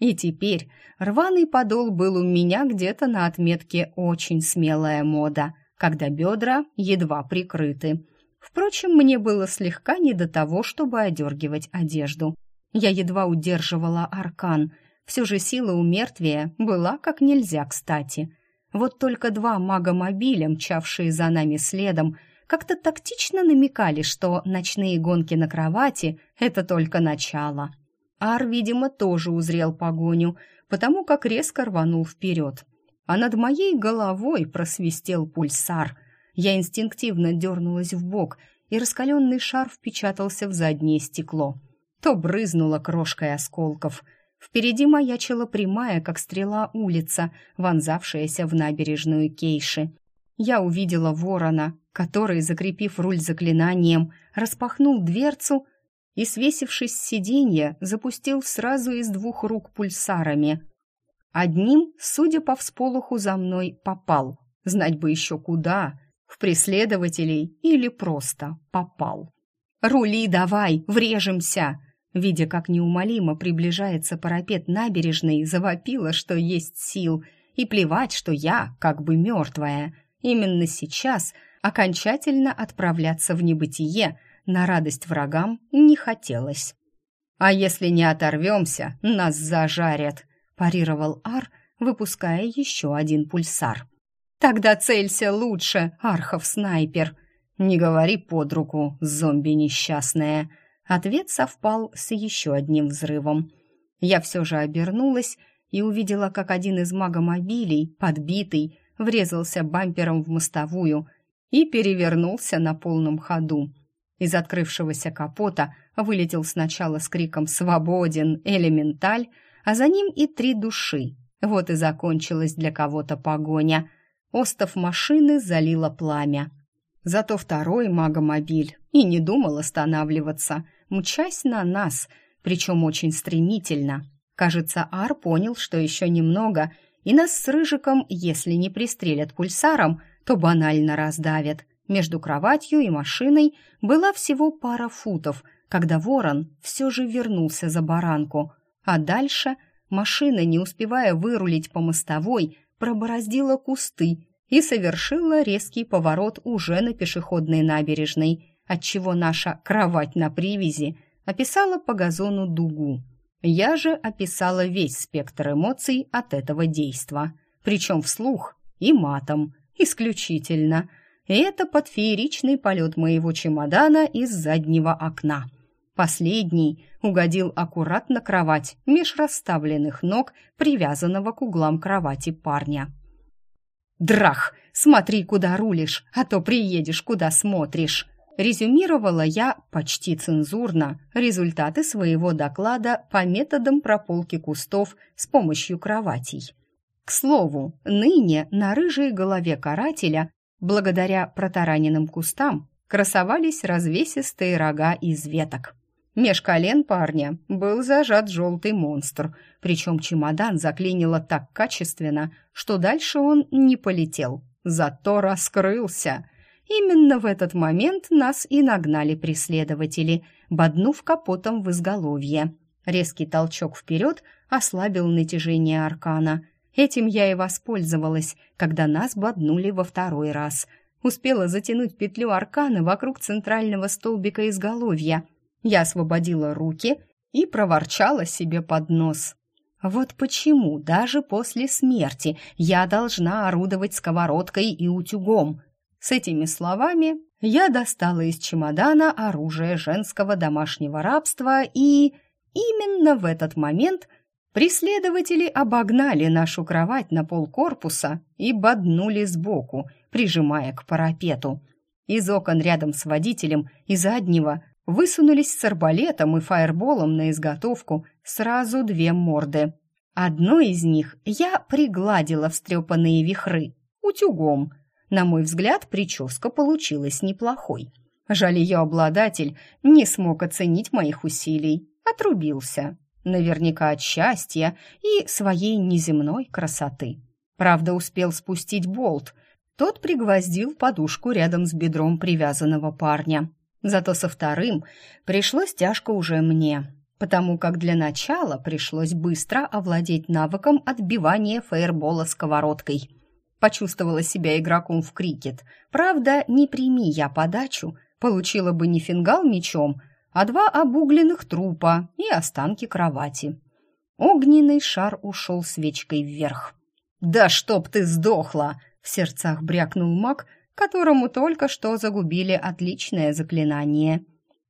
И теперь рваный подол был у меня где-то на отметке «очень смелая мода», когда бедра едва прикрыты. Впрочем, мне было слегка не до того, чтобы одергивать одежду. Я едва удерживала аркан — все же сила у мертвия была как нельзя кстати. Вот только два мага-мобиля, мчавшие за нами следом, как-то тактично намекали, что ночные гонки на кровати — это только начало. Ар, видимо, тоже узрел погоню, потому как резко рванул вперед. А над моей головой просвистел пульсар. Я инстинктивно дернулась в бок, и раскаленный шар впечатался в заднее стекло. То брызнуло крошкой осколков — Впереди маячила прямая, как стрела, улица, вонзавшаяся в набережную Кейши. Я увидела ворона, который, закрепив руль заклинанием, распахнул дверцу и, свесившись с сиденья, запустил сразу из двух рук пульсарами. Одним, судя по всполоху за мной, попал. Знать бы еще куда, в преследователей или просто попал. «Рули давай, врежемся!» Видя, как неумолимо приближается парапет набережной, завопила, что есть сил, и плевать, что я как бы мертвая. Именно сейчас окончательно отправляться в небытие на радость врагам не хотелось. «А если не оторвемся, нас зажарят», – парировал Ар, выпуская еще один пульсар. «Тогда целься лучше, Архов-снайпер!» «Не говори под руку, зомби несчастная!» Ответ совпал с еще одним взрывом. Я все же обернулась и увидела, как один из магомобилей, подбитый, врезался бампером в мостовую и перевернулся на полном ходу. Из открывшегося капота вылетел сначала с криком «Свободен! Элементаль!», а за ним и три души. Вот и закончилась для кого-то погоня. Остов машины залило пламя. Зато второй магомобиль и не думал останавливаться, мчась на нас, причем очень стремительно. Кажется, Ар понял, что еще немного, и нас с Рыжиком, если не пристрелят пульсаром, то банально раздавят. Между кроватью и машиной была всего пара футов, когда ворон все же вернулся за баранку, а дальше машина, не успевая вырулить по мостовой, пробороздила кусты и совершила резкий поворот уже на пешеходной набережной, отчего наша кровать на привязи описала по газону дугу. Я же описала весь спектр эмоций от этого действа, причем вслух и матом, исключительно. Это под фееричный полет моего чемодана из заднего окна. Последний угодил аккуратно кровать меж расставленных ног, привязанного к углам кровати парня. «Драх! Смотри, куда рулишь, а то приедешь, куда смотришь!» Резюмировала я почти цензурно результаты своего доклада по методам прополки кустов с помощью кроватей. К слову, ныне на рыжей голове карателя, благодаря протараненным кустам, красовались развесистые рога из веток. Меж колен парня был зажат желтый монстр, причем чемодан заклинило так качественно, что дальше он не полетел, зато раскрылся. Именно в этот момент нас и нагнали преследователи, боднув капотом в изголовье. Резкий толчок вперед ослабил натяжение аркана. Этим я и воспользовалась, когда нас боднули во второй раз. Успела затянуть петлю аркана вокруг центрального столбика изголовья — я освободила руки и проворчала себе под нос. Вот почему даже после смерти я должна орудовать сковородкой и утюгом. С этими словами я достала из чемодана оружие женского домашнего рабства и... Именно в этот момент преследователи обогнали нашу кровать на полкорпуса и боднули сбоку, прижимая к парапету. Из окон рядом с водителем и заднего высунулись с арбалетом и фаерболом на изготовку сразу две морды. Одной из них я пригладила встрепанные вихры утюгом. На мой взгляд, прическа получилась неплохой. Жаль, ее обладатель не смог оценить моих усилий, отрубился. Наверняка от счастья и своей неземной красоты. Правда, успел спустить болт. Тот пригвоздил подушку рядом с бедром привязанного парня. Зато со вторым пришлось тяжко уже мне, потому как для начала пришлось быстро овладеть навыком отбивания фейербола сковородкой. Почувствовала себя игроком в крикет. Правда, не прими я подачу, получила бы не фингал мечом, а два обугленных трупа и останки кровати. Огненный шар ушел свечкой вверх. «Да чтоб ты сдохла!» — в сердцах брякнул маг — которому только что загубили отличное заклинание.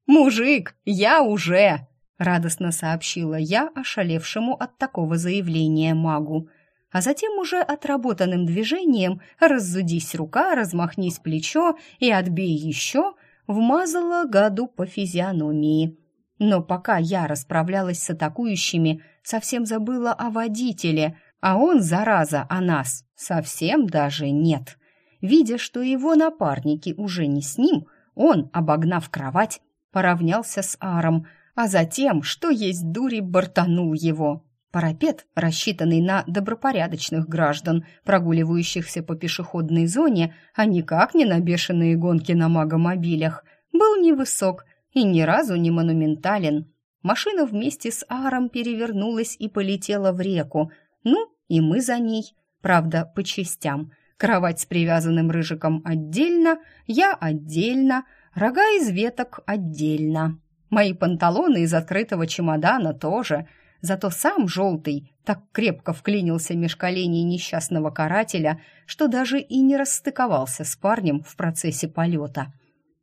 «Мужик, я уже!» — радостно сообщила я ошалевшему от такого заявления магу. А затем уже отработанным движением «раззудись рука, размахнись плечо и отбей еще» вмазала гаду по физиономии. Но пока я расправлялась с атакующими, совсем забыла о водителе, а он, зараза, о нас совсем даже нет. Видя, что его напарники уже не с ним, он, обогнав кровать, поравнялся с Аром, а затем, что есть дури, бортанул его. Парапет, рассчитанный на добропорядочных граждан, прогуливающихся по пешеходной зоне, а никак не на бешеные гонки на магомобилях, был невысок, и ни разу не монументален. Машина вместе с Аром перевернулась и полетела в реку. Ну, и мы за ней. Правда, по частям. Кровать с привязанным рыжиком отдельно, я отдельно, рога из веток отдельно. Мои панталоны из открытого чемодана тоже. Зато сам желтый так крепко вклинился меж коленей несчастного карателя, что даже и не расстыковался с парнем в процессе полета.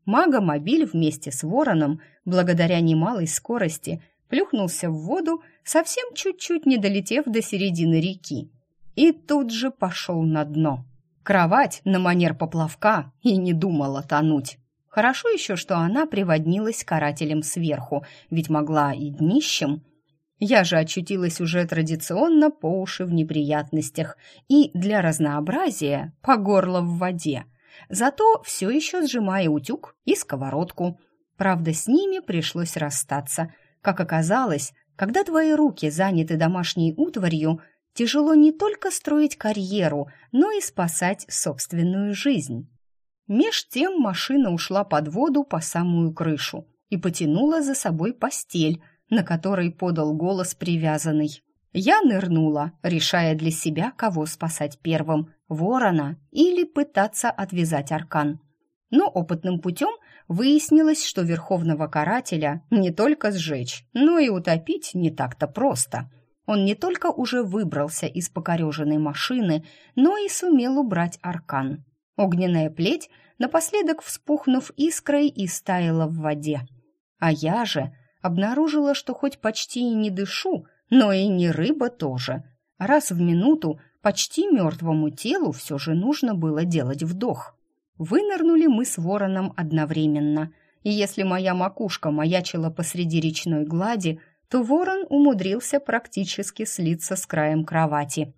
Мага-мобиль вместе с вороном, благодаря немалой скорости, плюхнулся в воду, совсем чуть-чуть не долетев до середины реки. И тут же пошел на дно. Кровать на манер поплавка и не думала тонуть. Хорошо еще, что она приводнилась карателем сверху, ведь могла и днищем. Я же очутилась уже традиционно по уши в неприятностях и для разнообразия по горло в воде – зато все еще сжимая утюг и сковородку. Правда, с ними пришлось расстаться. Как оказалось, когда твои руки заняты домашней утварью, тяжело не только строить карьеру, но и спасать собственную жизнь. Меж тем машина ушла под воду по самую крышу и потянула за собой постель, на которой подал голос привязанный. Я нырнула, решая для себя, кого спасать первым – ворона или пытаться отвязать аркан. Но опытным путем выяснилось, что верховного карателя не только сжечь, но и утопить не так-то просто. Он не только уже выбрался из покореженной машины, но и сумел убрать аркан. Огненная плеть, напоследок вспухнув искрой, и стаяла в воде. А я же обнаружила, что хоть почти и не дышу, но и не рыба тоже. Раз в минуту почти мертвому телу все же нужно было делать вдох. Вынырнули мы с вороном одновременно, и если моя макушка маячила посреди речной глади, то ворон умудрился практически слиться с краем кровати.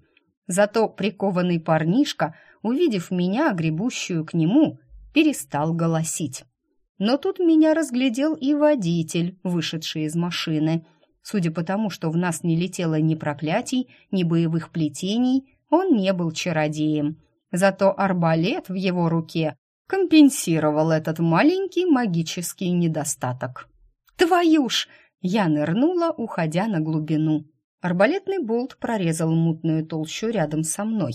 Зато прикованный парнишка, увидев меня, гребущую к нему, перестал голосить. Но тут меня разглядел и водитель, вышедший из машины — Судя по тому, что в нас не летело ни проклятий, ни боевых плетений, он не был чародеем. Зато арбалет в его руке компенсировал этот маленький магический недостаток. «Твою ж!» Я нырнула, уходя на глубину. Арбалетный болт прорезал мутную толщу рядом со мной.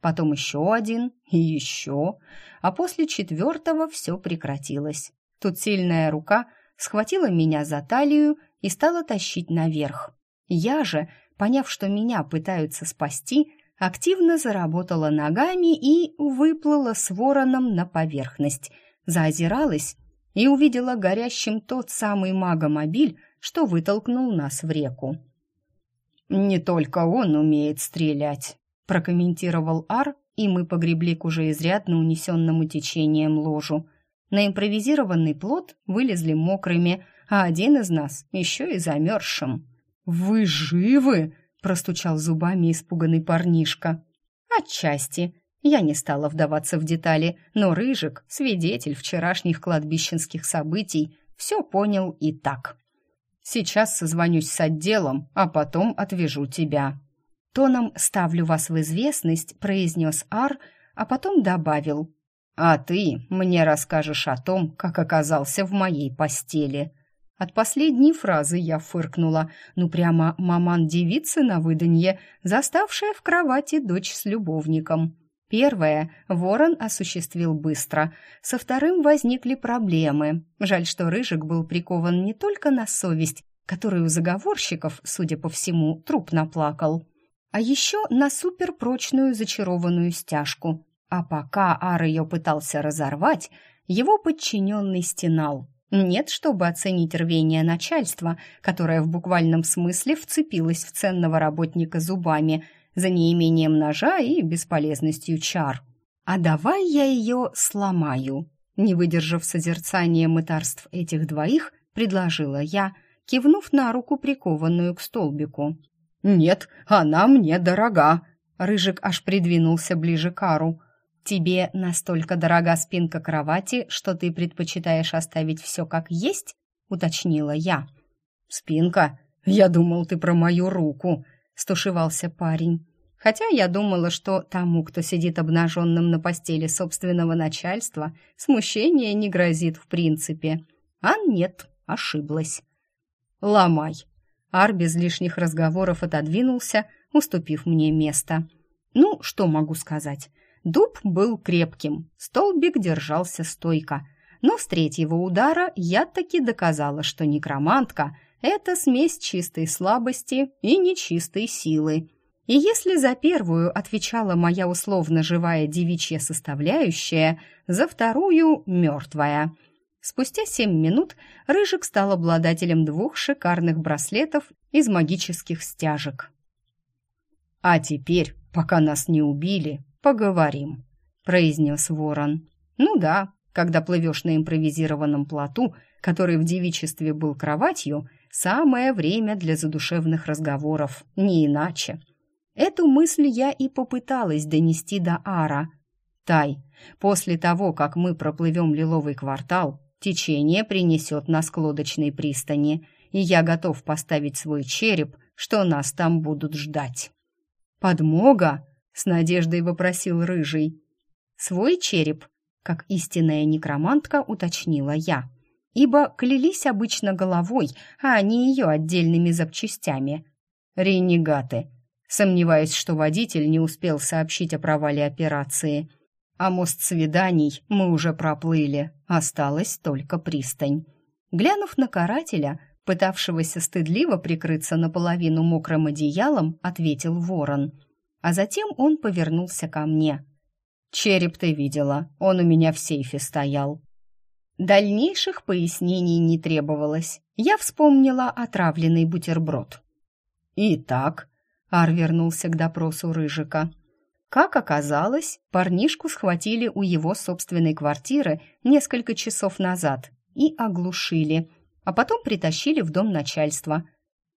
Потом еще один и еще, а после четвертого все прекратилось. Тут сильная рука схватила меня за талию и стала тащить наверх. Я же, поняв, что меня пытаются спасти, активно заработала ногами и выплыла с вороном на поверхность, заозиралась и увидела горящим тот самый магомобиль, что вытолкнул нас в реку. «Не только он умеет стрелять», — прокомментировал Ар, и мы погребли к уже изрядно унесенному течением ложу. На импровизированный плот вылезли мокрыми, а один из нас еще и замерзшим. «Вы живы?» — простучал зубами испуганный парнишка. «Отчасти». Я не стала вдаваться в детали, но Рыжик, свидетель вчерашних кладбищенских событий, все понял и так. «Сейчас созвонюсь с отделом, а потом отвяжу тебя». Тоном «ставлю вас в известность», произнес Ар, а потом добавил. «А ты мне расскажешь о том, как оказался в моей постели». От последней фразы я фыркнула. Ну прямо маман-девица на выданье, заставшая в кровати дочь с любовником. Первое ворон осуществил быстро. Со вторым возникли проблемы. Жаль, что Рыжик был прикован не только на совесть, которую заговорщиков, судя по всему, труп наплакал, а еще на суперпрочную зачарованную стяжку. А пока Ар ее пытался разорвать, его подчиненный стенал. Нет, чтобы оценить рвение начальства, которое в буквальном смысле вцепилось в ценного работника зубами за неимением ножа и бесполезностью чар. А давай я ее сломаю. Не выдержав созерцания мытарств этих двоих, предложила я, кивнув на руку, прикованную к столбику. «Нет, она мне дорога!» Рыжик аж придвинулся ближе к Ару. «Тебе настолько дорога спинка кровати, что ты предпочитаешь оставить все как есть?» — уточнила я. «Спинка? Я думал, ты про мою руку», — стушевался парень. Хотя я думала, что тому, кто сидит обнаженным на постели собственного начальства, смущение не грозит в принципе. А нет, ошиблась. «Ломай!» Ар без лишних разговоров отодвинулся, уступив мне место. Ну, что могу сказать? Дуб был крепким, столбик держался стойко. Но с третьего удара я таки доказала, что некромантка — это смесь чистой слабости и нечистой силы. И если за первую отвечала моя условно живая девичья составляющая, за вторую — мертвая — Спустя семь минут Рыжик стал обладателем двух шикарных браслетов из магических стяжек. «А теперь, пока нас не убили, поговорим», — произнес ворон. «Ну да, когда плывешь на импровизированном плоту, который в девичестве был кроватью, самое время для задушевных разговоров, не иначе». Эту мысль я и попыталась донести до Ара. «Тай, после того, как мы проплывем лиловый квартал, Течение принесет нас к лодочной пристани, и я готов поставить свой череп, что нас там будут ждать». «Подмога?» — с надеждой вопросил Рыжий. «Свой череп», — как истинная некромантка уточнила я, ибо клялись обычно головой, а не ее отдельными запчастями. «Ренегаты», сомневаясь, что водитель не успел сообщить о провале операции. А мост свиданий мы уже проплыли, осталась только пристань. Глянув на карателя, пытавшегося стыдливо прикрыться наполовину мокрым одеялом, ответил ворон. А затем он повернулся ко мне. «Череп ты видела, он у меня в сейфе стоял». Дальнейших пояснений не требовалось. Я вспомнила отравленный бутерброд. «Итак», — Ар вернулся к допросу Рыжика, как оказалось, парнишку схватили у его собственной квартиры несколько часов назад и оглушили, а потом притащили в дом начальства.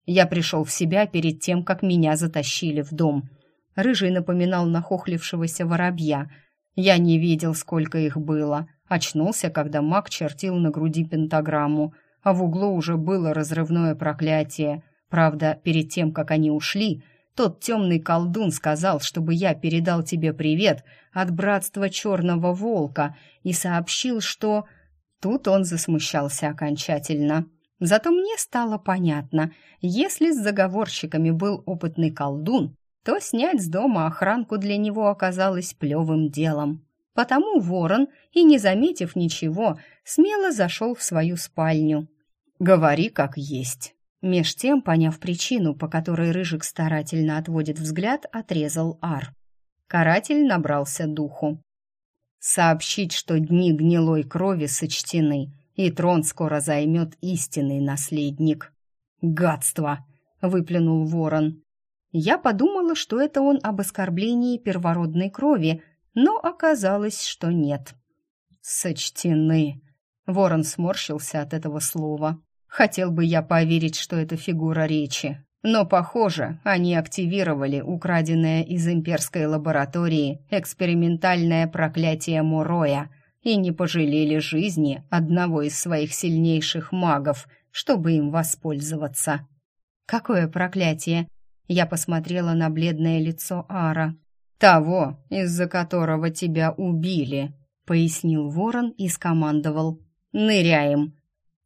Я пришел в себя перед тем, как меня затащили в дом. Рыжий напоминал нахохлившегося воробья. Я не видел, сколько их было. Очнулся, когда маг чертил на груди пентаграмму, а в углу уже было разрывное проклятие. Правда, перед тем, как они ушли, тот темный колдун сказал, чтобы я передал тебе привет от братства Черного Волка и сообщил, что...» Тут он засмущался окончательно. Зато мне стало понятно, если с заговорщиками был опытный колдун, то снять с дома охранку для него оказалось плевым делом. Потому ворон, и не заметив ничего, смело зашел в свою спальню. «Говори как есть». Меж тем, поняв причину, по которой Рыжик старательно отводит взгляд, отрезал Ар. Каратель набрался духу. «Сообщить, что дни гнилой крови сочтены, и трон скоро займет истинный наследник». «Гадство!» — выплюнул ворон. Я подумала, что это он об оскорблении первородной крови, но оказалось, что нет. «Сочтены!» Ворон сморщился от этого слова. Хотел бы я поверить, что это фигура речи. Но, похоже, они активировали украденное из имперской лаборатории экспериментальное проклятие Муроя и не пожалели жизни одного из своих сильнейших магов, чтобы им воспользоваться. «Какое проклятие?» Я посмотрела на бледное лицо Ара. «Того, из-за которого тебя убили», — пояснил ворон и скомандовал. «Ныряем!»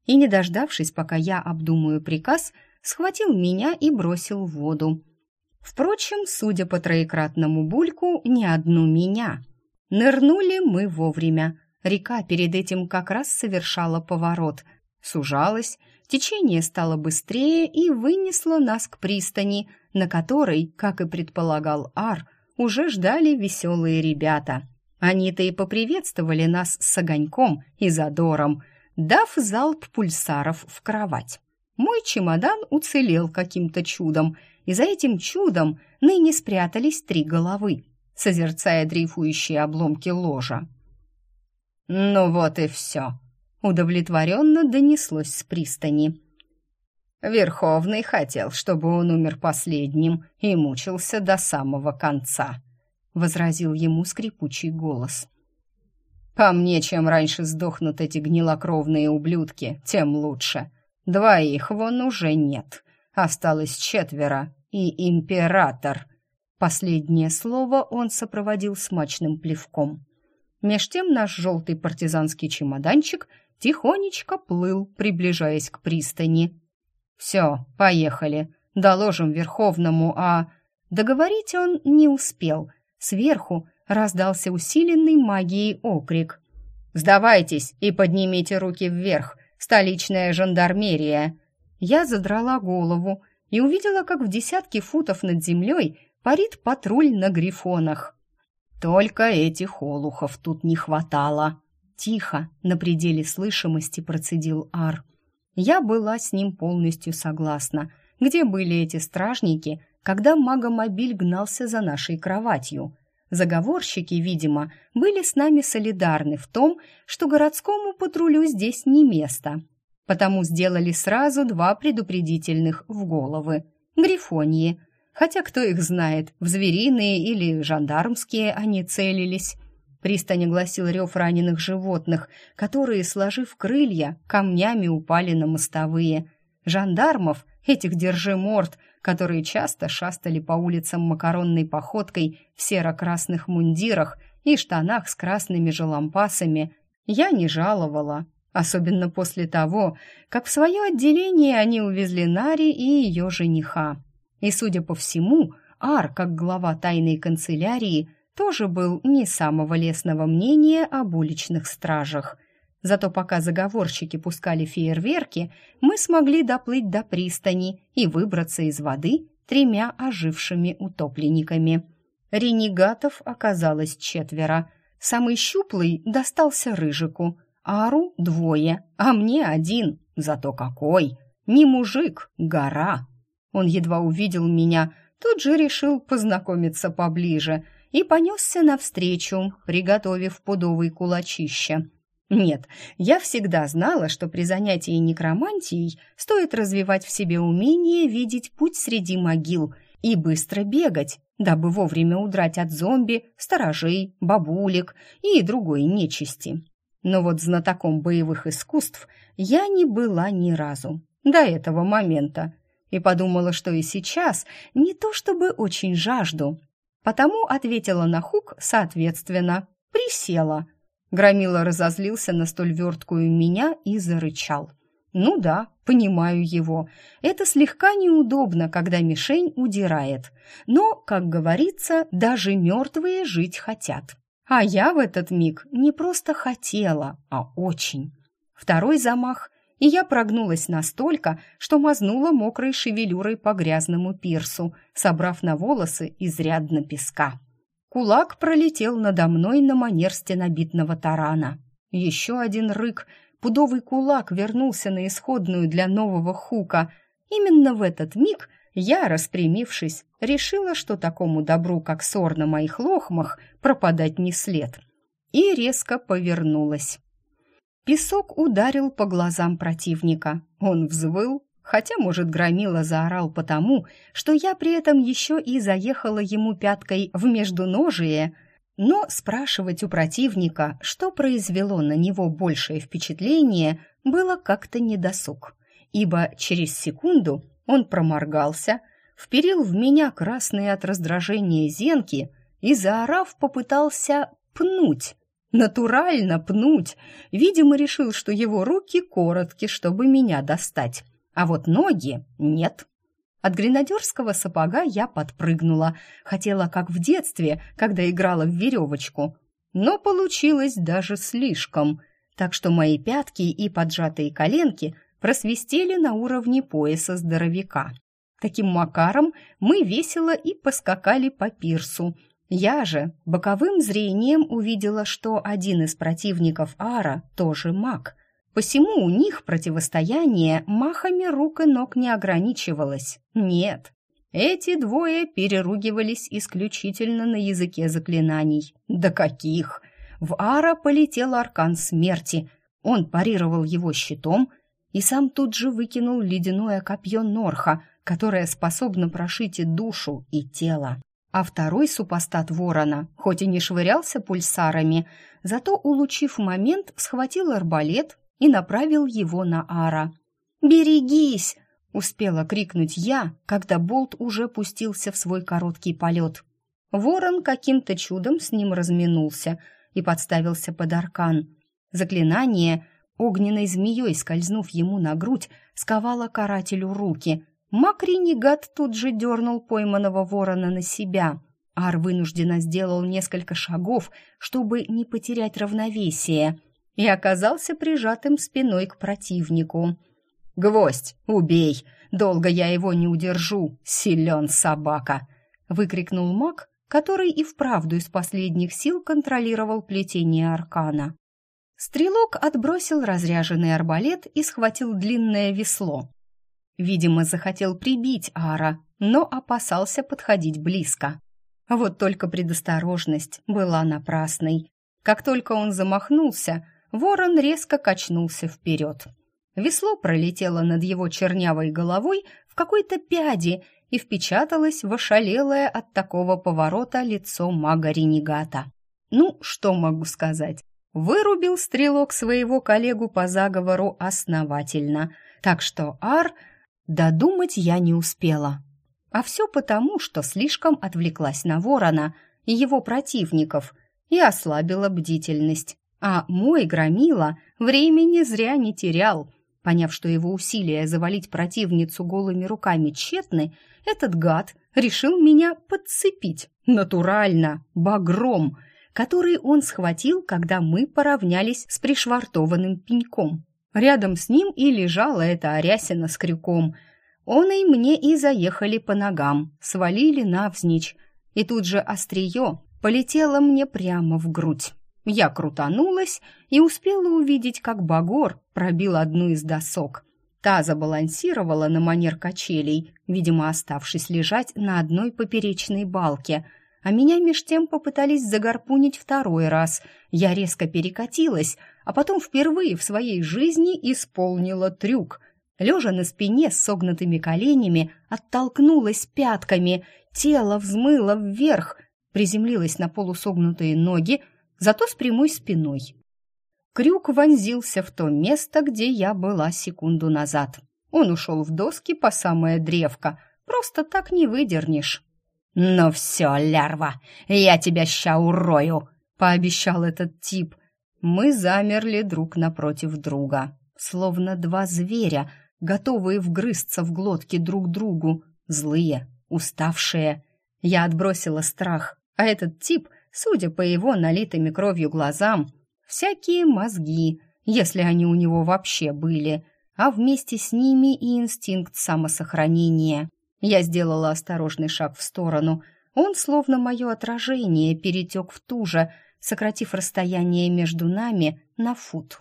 и, не дождавшись, пока я обдумаю приказ, схватил меня и бросил в воду. Впрочем, судя по троекратному бульку, не одну меня. Нырнули мы вовремя. Река перед этим как раз совершала поворот. Сужалась, течение стало быстрее и вынесло нас к пристани, на которой, как и предполагал Ар, уже ждали веселые ребята. Они-то и поприветствовали нас с огоньком и задором – дав залп пульсаров в кровать. Мой чемодан уцелел каким-то чудом, и за этим чудом ныне спрятались три головы, созерцая дрейфующие обломки ложа. «Ну вот и все», — удовлетворенно донеслось с пристани. Верховный хотел, чтобы он умер последним и мучился до самого конца, — возразил ему скрипучий голос. По мне, чем раньше сдохнут эти гнилокровные ублюдки, тем лучше. Двоих вон уже нет. Осталось четверо. И император. Последнее слово он сопроводил смачным плевком. Меж тем наш желтый партизанский чемоданчик тихонечко плыл, приближаясь к пристани. «Все, поехали. Доложим Верховному, а...» Договорить он не успел. Сверху раздался усиленный магией окрик. «Сдавайтесь и поднимите руки вверх! Столичная жандармерия!» Я задрала голову и увидела, как в десятке футов над землей парит патруль на грифонах. Только этих олухов тут не хватало. Тихо, на пределе слышимости процедил Ар. Я была с ним полностью согласна. Где были эти стражники, когда магомобиль гнался за нашей кроватью? Заговорщики, видимо, были с нами солидарны в том, что городскому патрулю здесь не место. Потому сделали сразу два предупредительных в головы. Грифоньи. Хотя кто их знает, в звериные или жандармские они целились. Пристань огласил рев раненых животных, которые, сложив крылья, камнями упали на мостовые. Жандармов, этих держиморд, которые часто шастали по улицам макаронной походкой в серо-красных мундирах и штанах с красными же лампасами, я не жаловала. Особенно после того, как в свое отделение они увезли Нари и ее жениха. И, судя по всему, Ар, как глава тайной канцелярии, тоже был не самого лестного мнения об уличных стражах. Зато пока заговорщики пускали фейерверки, мы смогли доплыть до пристани и выбраться из воды тремя ожившими утопленниками. Ренегатов оказалось четверо. Самый щуплый достался Рыжику, Ару двое, а мне один. Зато какой! Не мужик, гора. Он едва увидел меня, тут же решил познакомиться поближе — и понесся навстречу, приготовив пудовый кулачище. Нет, я всегда знала, что при занятии некромантией стоит развивать в себе умение видеть путь среди могил и быстро бегать, дабы вовремя удрать от зомби, сторожей, бабулек и другой нечисти. Но вот знатоком боевых искусств я не была ни разу, до этого момента, и подумала, что и сейчас не то чтобы очень жажду, Потому ответила на хук соответственно. Присела. Громила разозлился на столь верткую меня и зарычал. Ну да, понимаю его. Это слегка неудобно, когда мишень удирает. Но, как говорится, даже мертвые жить хотят. А я в этот миг не просто хотела, а очень. Второй замах, и я прогнулась настолько, что мазнула мокрой шевелюрой по грязному пирсу, собрав на волосы изрядно песка. Кулак пролетел надо мной на манер стенобитного тарана. Еще один рык, пудовый кулак вернулся на исходную для нового хука. Именно в этот миг я, распрямившись, решила, что такому добру, как сор на моих лохмах, пропадать не след. И резко повернулась. Песок ударил по глазам противника. Он взвыл, хотя, может, громила заорал потому, что я при этом еще и заехала ему пяткой в междуножие. Но спрашивать у противника, что произвело на него большее впечатление, было как-то недосуг, ибо через секунду он проморгался, вперил в меня красные от раздражения зенки и, заорав, попытался пнуть. Натурально пнуть. Видимо, решил, что его руки коротки, чтобы меня достать. А вот ноги нет. От гренадерского сапога я подпрыгнула. Хотела, как в детстве, когда играла в веревочку. Но получилось даже слишком. Так что мои пятки и поджатые коленки просвистели на уровне пояса здоровяка. Таким макаром мы весело и поскакали по пирсу, я же боковым зрением увидела, что один из противников Ара тоже маг. Посему у них противостояние махами рук и ног не ограничивалось. Нет, эти двое переругивались исключительно на языке заклинаний. Да каких! В Ара полетел аркан смерти. Он парировал его щитом и сам тут же выкинул ледяное копье Норха, которое способно прошить и душу, и тело. А второй супостат ворона, хоть и не швырялся пульсарами, зато, улучив момент, схватил арбалет и направил его на Ара. «Берегись!» — успела крикнуть я, когда болт уже пустился в свой короткий полет. Ворон каким-то чудом с ним разминулся и подставился под аркан. Заклинание огненной змеей скользнув ему на грудь, сковала карателю руки. Макринигат тут же дернул пойманного ворона на себя. Ар вынужденно сделал несколько шагов, чтобы не потерять равновесие, и оказался прижатым спиной к противнику. «Гвоздь, убей! Долго я его не удержу! Силен собака!» — выкрикнул маг, который и вправду из последних сил контролировал плетение аркана. Стрелок отбросил разряженный арбалет и схватил длинное весло. Видимо, захотел прибить Ара, но опасался подходить близко. Вот только предосторожность была напрасной. Как только он замахнулся, ворон резко качнулся вперед. Весло пролетело над его чернявой головой в какой-то пяди и впечаталось в ошалелое от такого поворота лицо мага-ренегата. Ну, что могу сказать? Вырубил стрелок своего коллегу по заговору основательно, так что Ар додумать я не успела. А все потому, что слишком отвлеклась на ворона и его противников и ослабила бдительность. А мой громила времени зря не терял. Поняв, что его усилия завалить противницу голыми руками тщетны, этот гад решил меня подцепить. Натурально, багром — который он схватил, когда мы поравнялись с пришвартованным пеньком. Рядом с ним и лежала эта арясина с крюком. Он и мне и заехали по ногам, свалили навзничь, и тут же острие полетело мне прямо в грудь. Я крутанулась и успела увидеть, как Багор пробил одну из досок. Та забалансировала на манер качелей, видимо, оставшись лежать на одной поперечной балке — а меня меж тем попытались загарпунить второй раз. Я резко перекатилась, а потом впервые в своей жизни исполнила трюк. Лежа на спине с согнутыми коленями, оттолкнулась пятками, тело взмыло вверх, приземлилась на полусогнутые ноги, зато с прямой спиной. Крюк вонзился в то место, где я была секунду назад. Он ушел в доски по самое древко. Просто так не выдернешь. «Ну все, лярва, я тебя ща урою!» — пообещал этот тип. Мы замерли друг напротив друга, словно два зверя, готовые вгрызться в глотки друг другу, злые, уставшие. Я отбросила страх, а этот тип, судя по его налитыми кровью глазам, всякие мозги, если они у него вообще были, а вместе с ними и инстинкт самосохранения. Я сделала осторожный шаг в сторону. Он, словно мое отражение, перетек в ту же, сократив расстояние между нами на фут.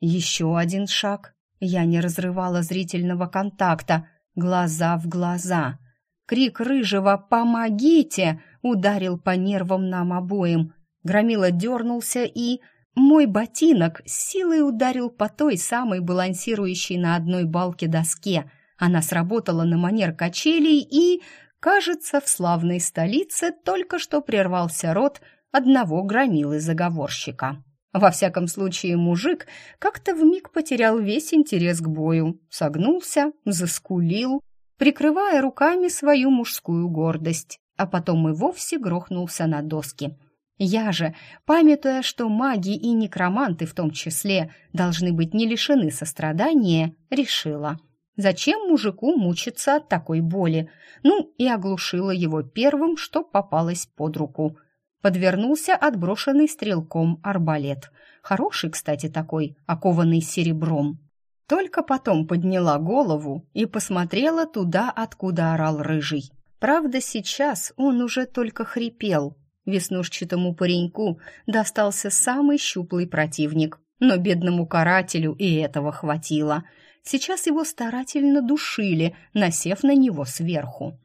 Еще один шаг. Я не разрывала зрительного контакта, глаза в глаза. Крик рыжего «Помогите!» ударил по нервам нам обоим. Громила дернулся и... Мой ботинок с силой ударил по той самой балансирующей на одной балке доске — она сработала на манер качелей и, кажется, в славной столице только что прервался рот одного громилы-заговорщика. Во всяком случае, мужик как-то вмиг потерял весь интерес к бою, согнулся, заскулил, прикрывая руками свою мужскую гордость, а потом и вовсе грохнулся на доски. Я же, памятуя, что маги и некроманты в том числе должны быть не лишены сострадания, решила — Зачем мужику мучиться от такой боли? Ну, и оглушила его первым, что попалось под руку. Подвернулся отброшенный стрелком арбалет. Хороший, кстати, такой, окованный серебром. Только потом подняла голову и посмотрела туда, откуда орал рыжий. Правда, сейчас он уже только хрипел. Веснушчатому пареньку достался самый щуплый противник, но бедному карателю и этого хватило — Сейчас его старательно душили, насев на него сверху.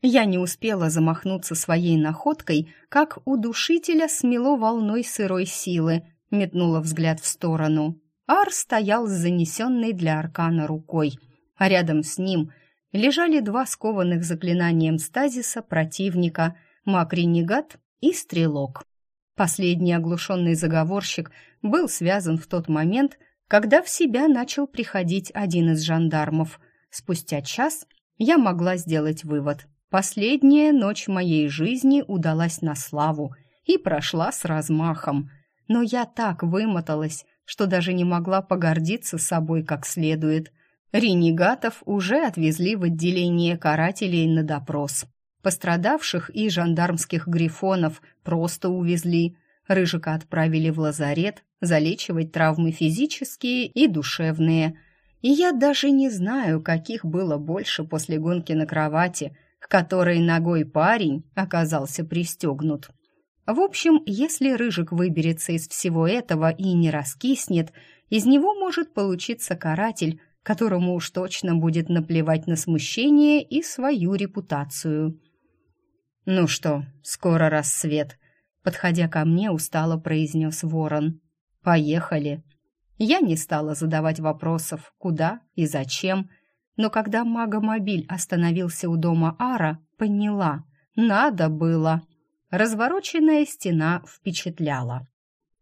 Я не успела замахнуться своей находкой, как у душителя смело волной сырой силы, метнула взгляд в сторону. Ар стоял с занесенной для аркана рукой, а рядом с ним лежали два скованных заклинанием стазиса противника — Макринигат и Стрелок. Последний оглушенный заговорщик был связан в тот момент когда в себя начал приходить один из жандармов. Спустя час я могла сделать вывод. Последняя ночь моей жизни удалась на славу и прошла с размахом. Но я так вымоталась, что даже не могла погордиться собой как следует. Ренегатов уже отвезли в отделение карателей на допрос. Пострадавших и жандармских грифонов просто увезли. Рыжика отправили в лазарет залечивать травмы физические и душевные. И я даже не знаю, каких было больше после гонки на кровати, к которой ногой парень оказался пристегнут. В общем, если Рыжик выберется из всего этого и не раскиснет, из него может получиться каратель, которому уж точно будет наплевать на смущение и свою репутацию. «Ну что, скоро рассвет», — подходя ко мне, устало произнес ворон. «Поехали». Я не стала задавать вопросов, куда и зачем, но когда магомобиль остановился у дома Ара, поняла — надо было. Развороченная стена впечатляла.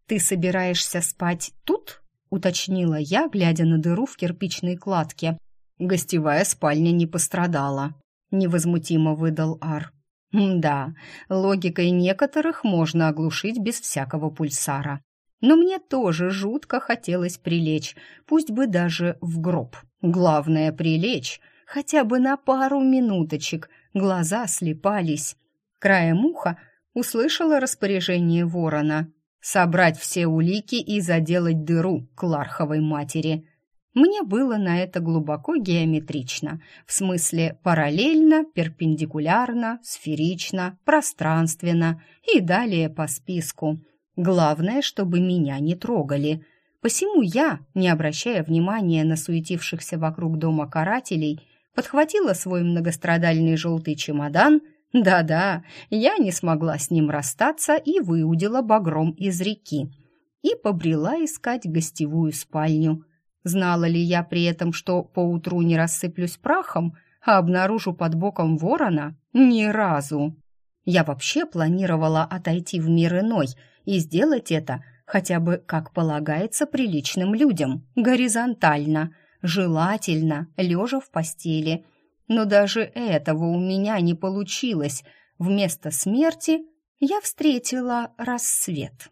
«Ты собираешься спать тут?» — уточнила я, глядя на дыру в кирпичной кладке. «Гостевая спальня не пострадала», — невозмутимо выдал Ар. «Да, логикой некоторых можно оглушить без всякого пульсара. Но мне тоже жутко хотелось прилечь, пусть бы даже в гроб. Главное — прилечь, хотя бы на пару минуточек, глаза слепались. Краем уха услышала распоряжение ворона собрать все улики и заделать дыру к Ларховой матери. Мне было на это глубоко геометрично, в смысле параллельно, перпендикулярно, сферично, пространственно и далее по списку. Главное, чтобы меня не трогали. Посему я, не обращая внимания на суетившихся вокруг дома карателей, подхватила свой многострадальный желтый чемодан – да-да, я не смогла с ним расстаться и выудила багром из реки. И побрела искать гостевую спальню. Знала ли я при этом, что поутру не рассыплюсь прахом, а обнаружу под боком ворона? Ни разу. Я вообще планировала отойти в мир иной и сделать это хотя бы, как полагается, приличным людям, горизонтально, желательно, лежа в постели – но даже этого у меня не получилось. Вместо смерти я встретила рассвет.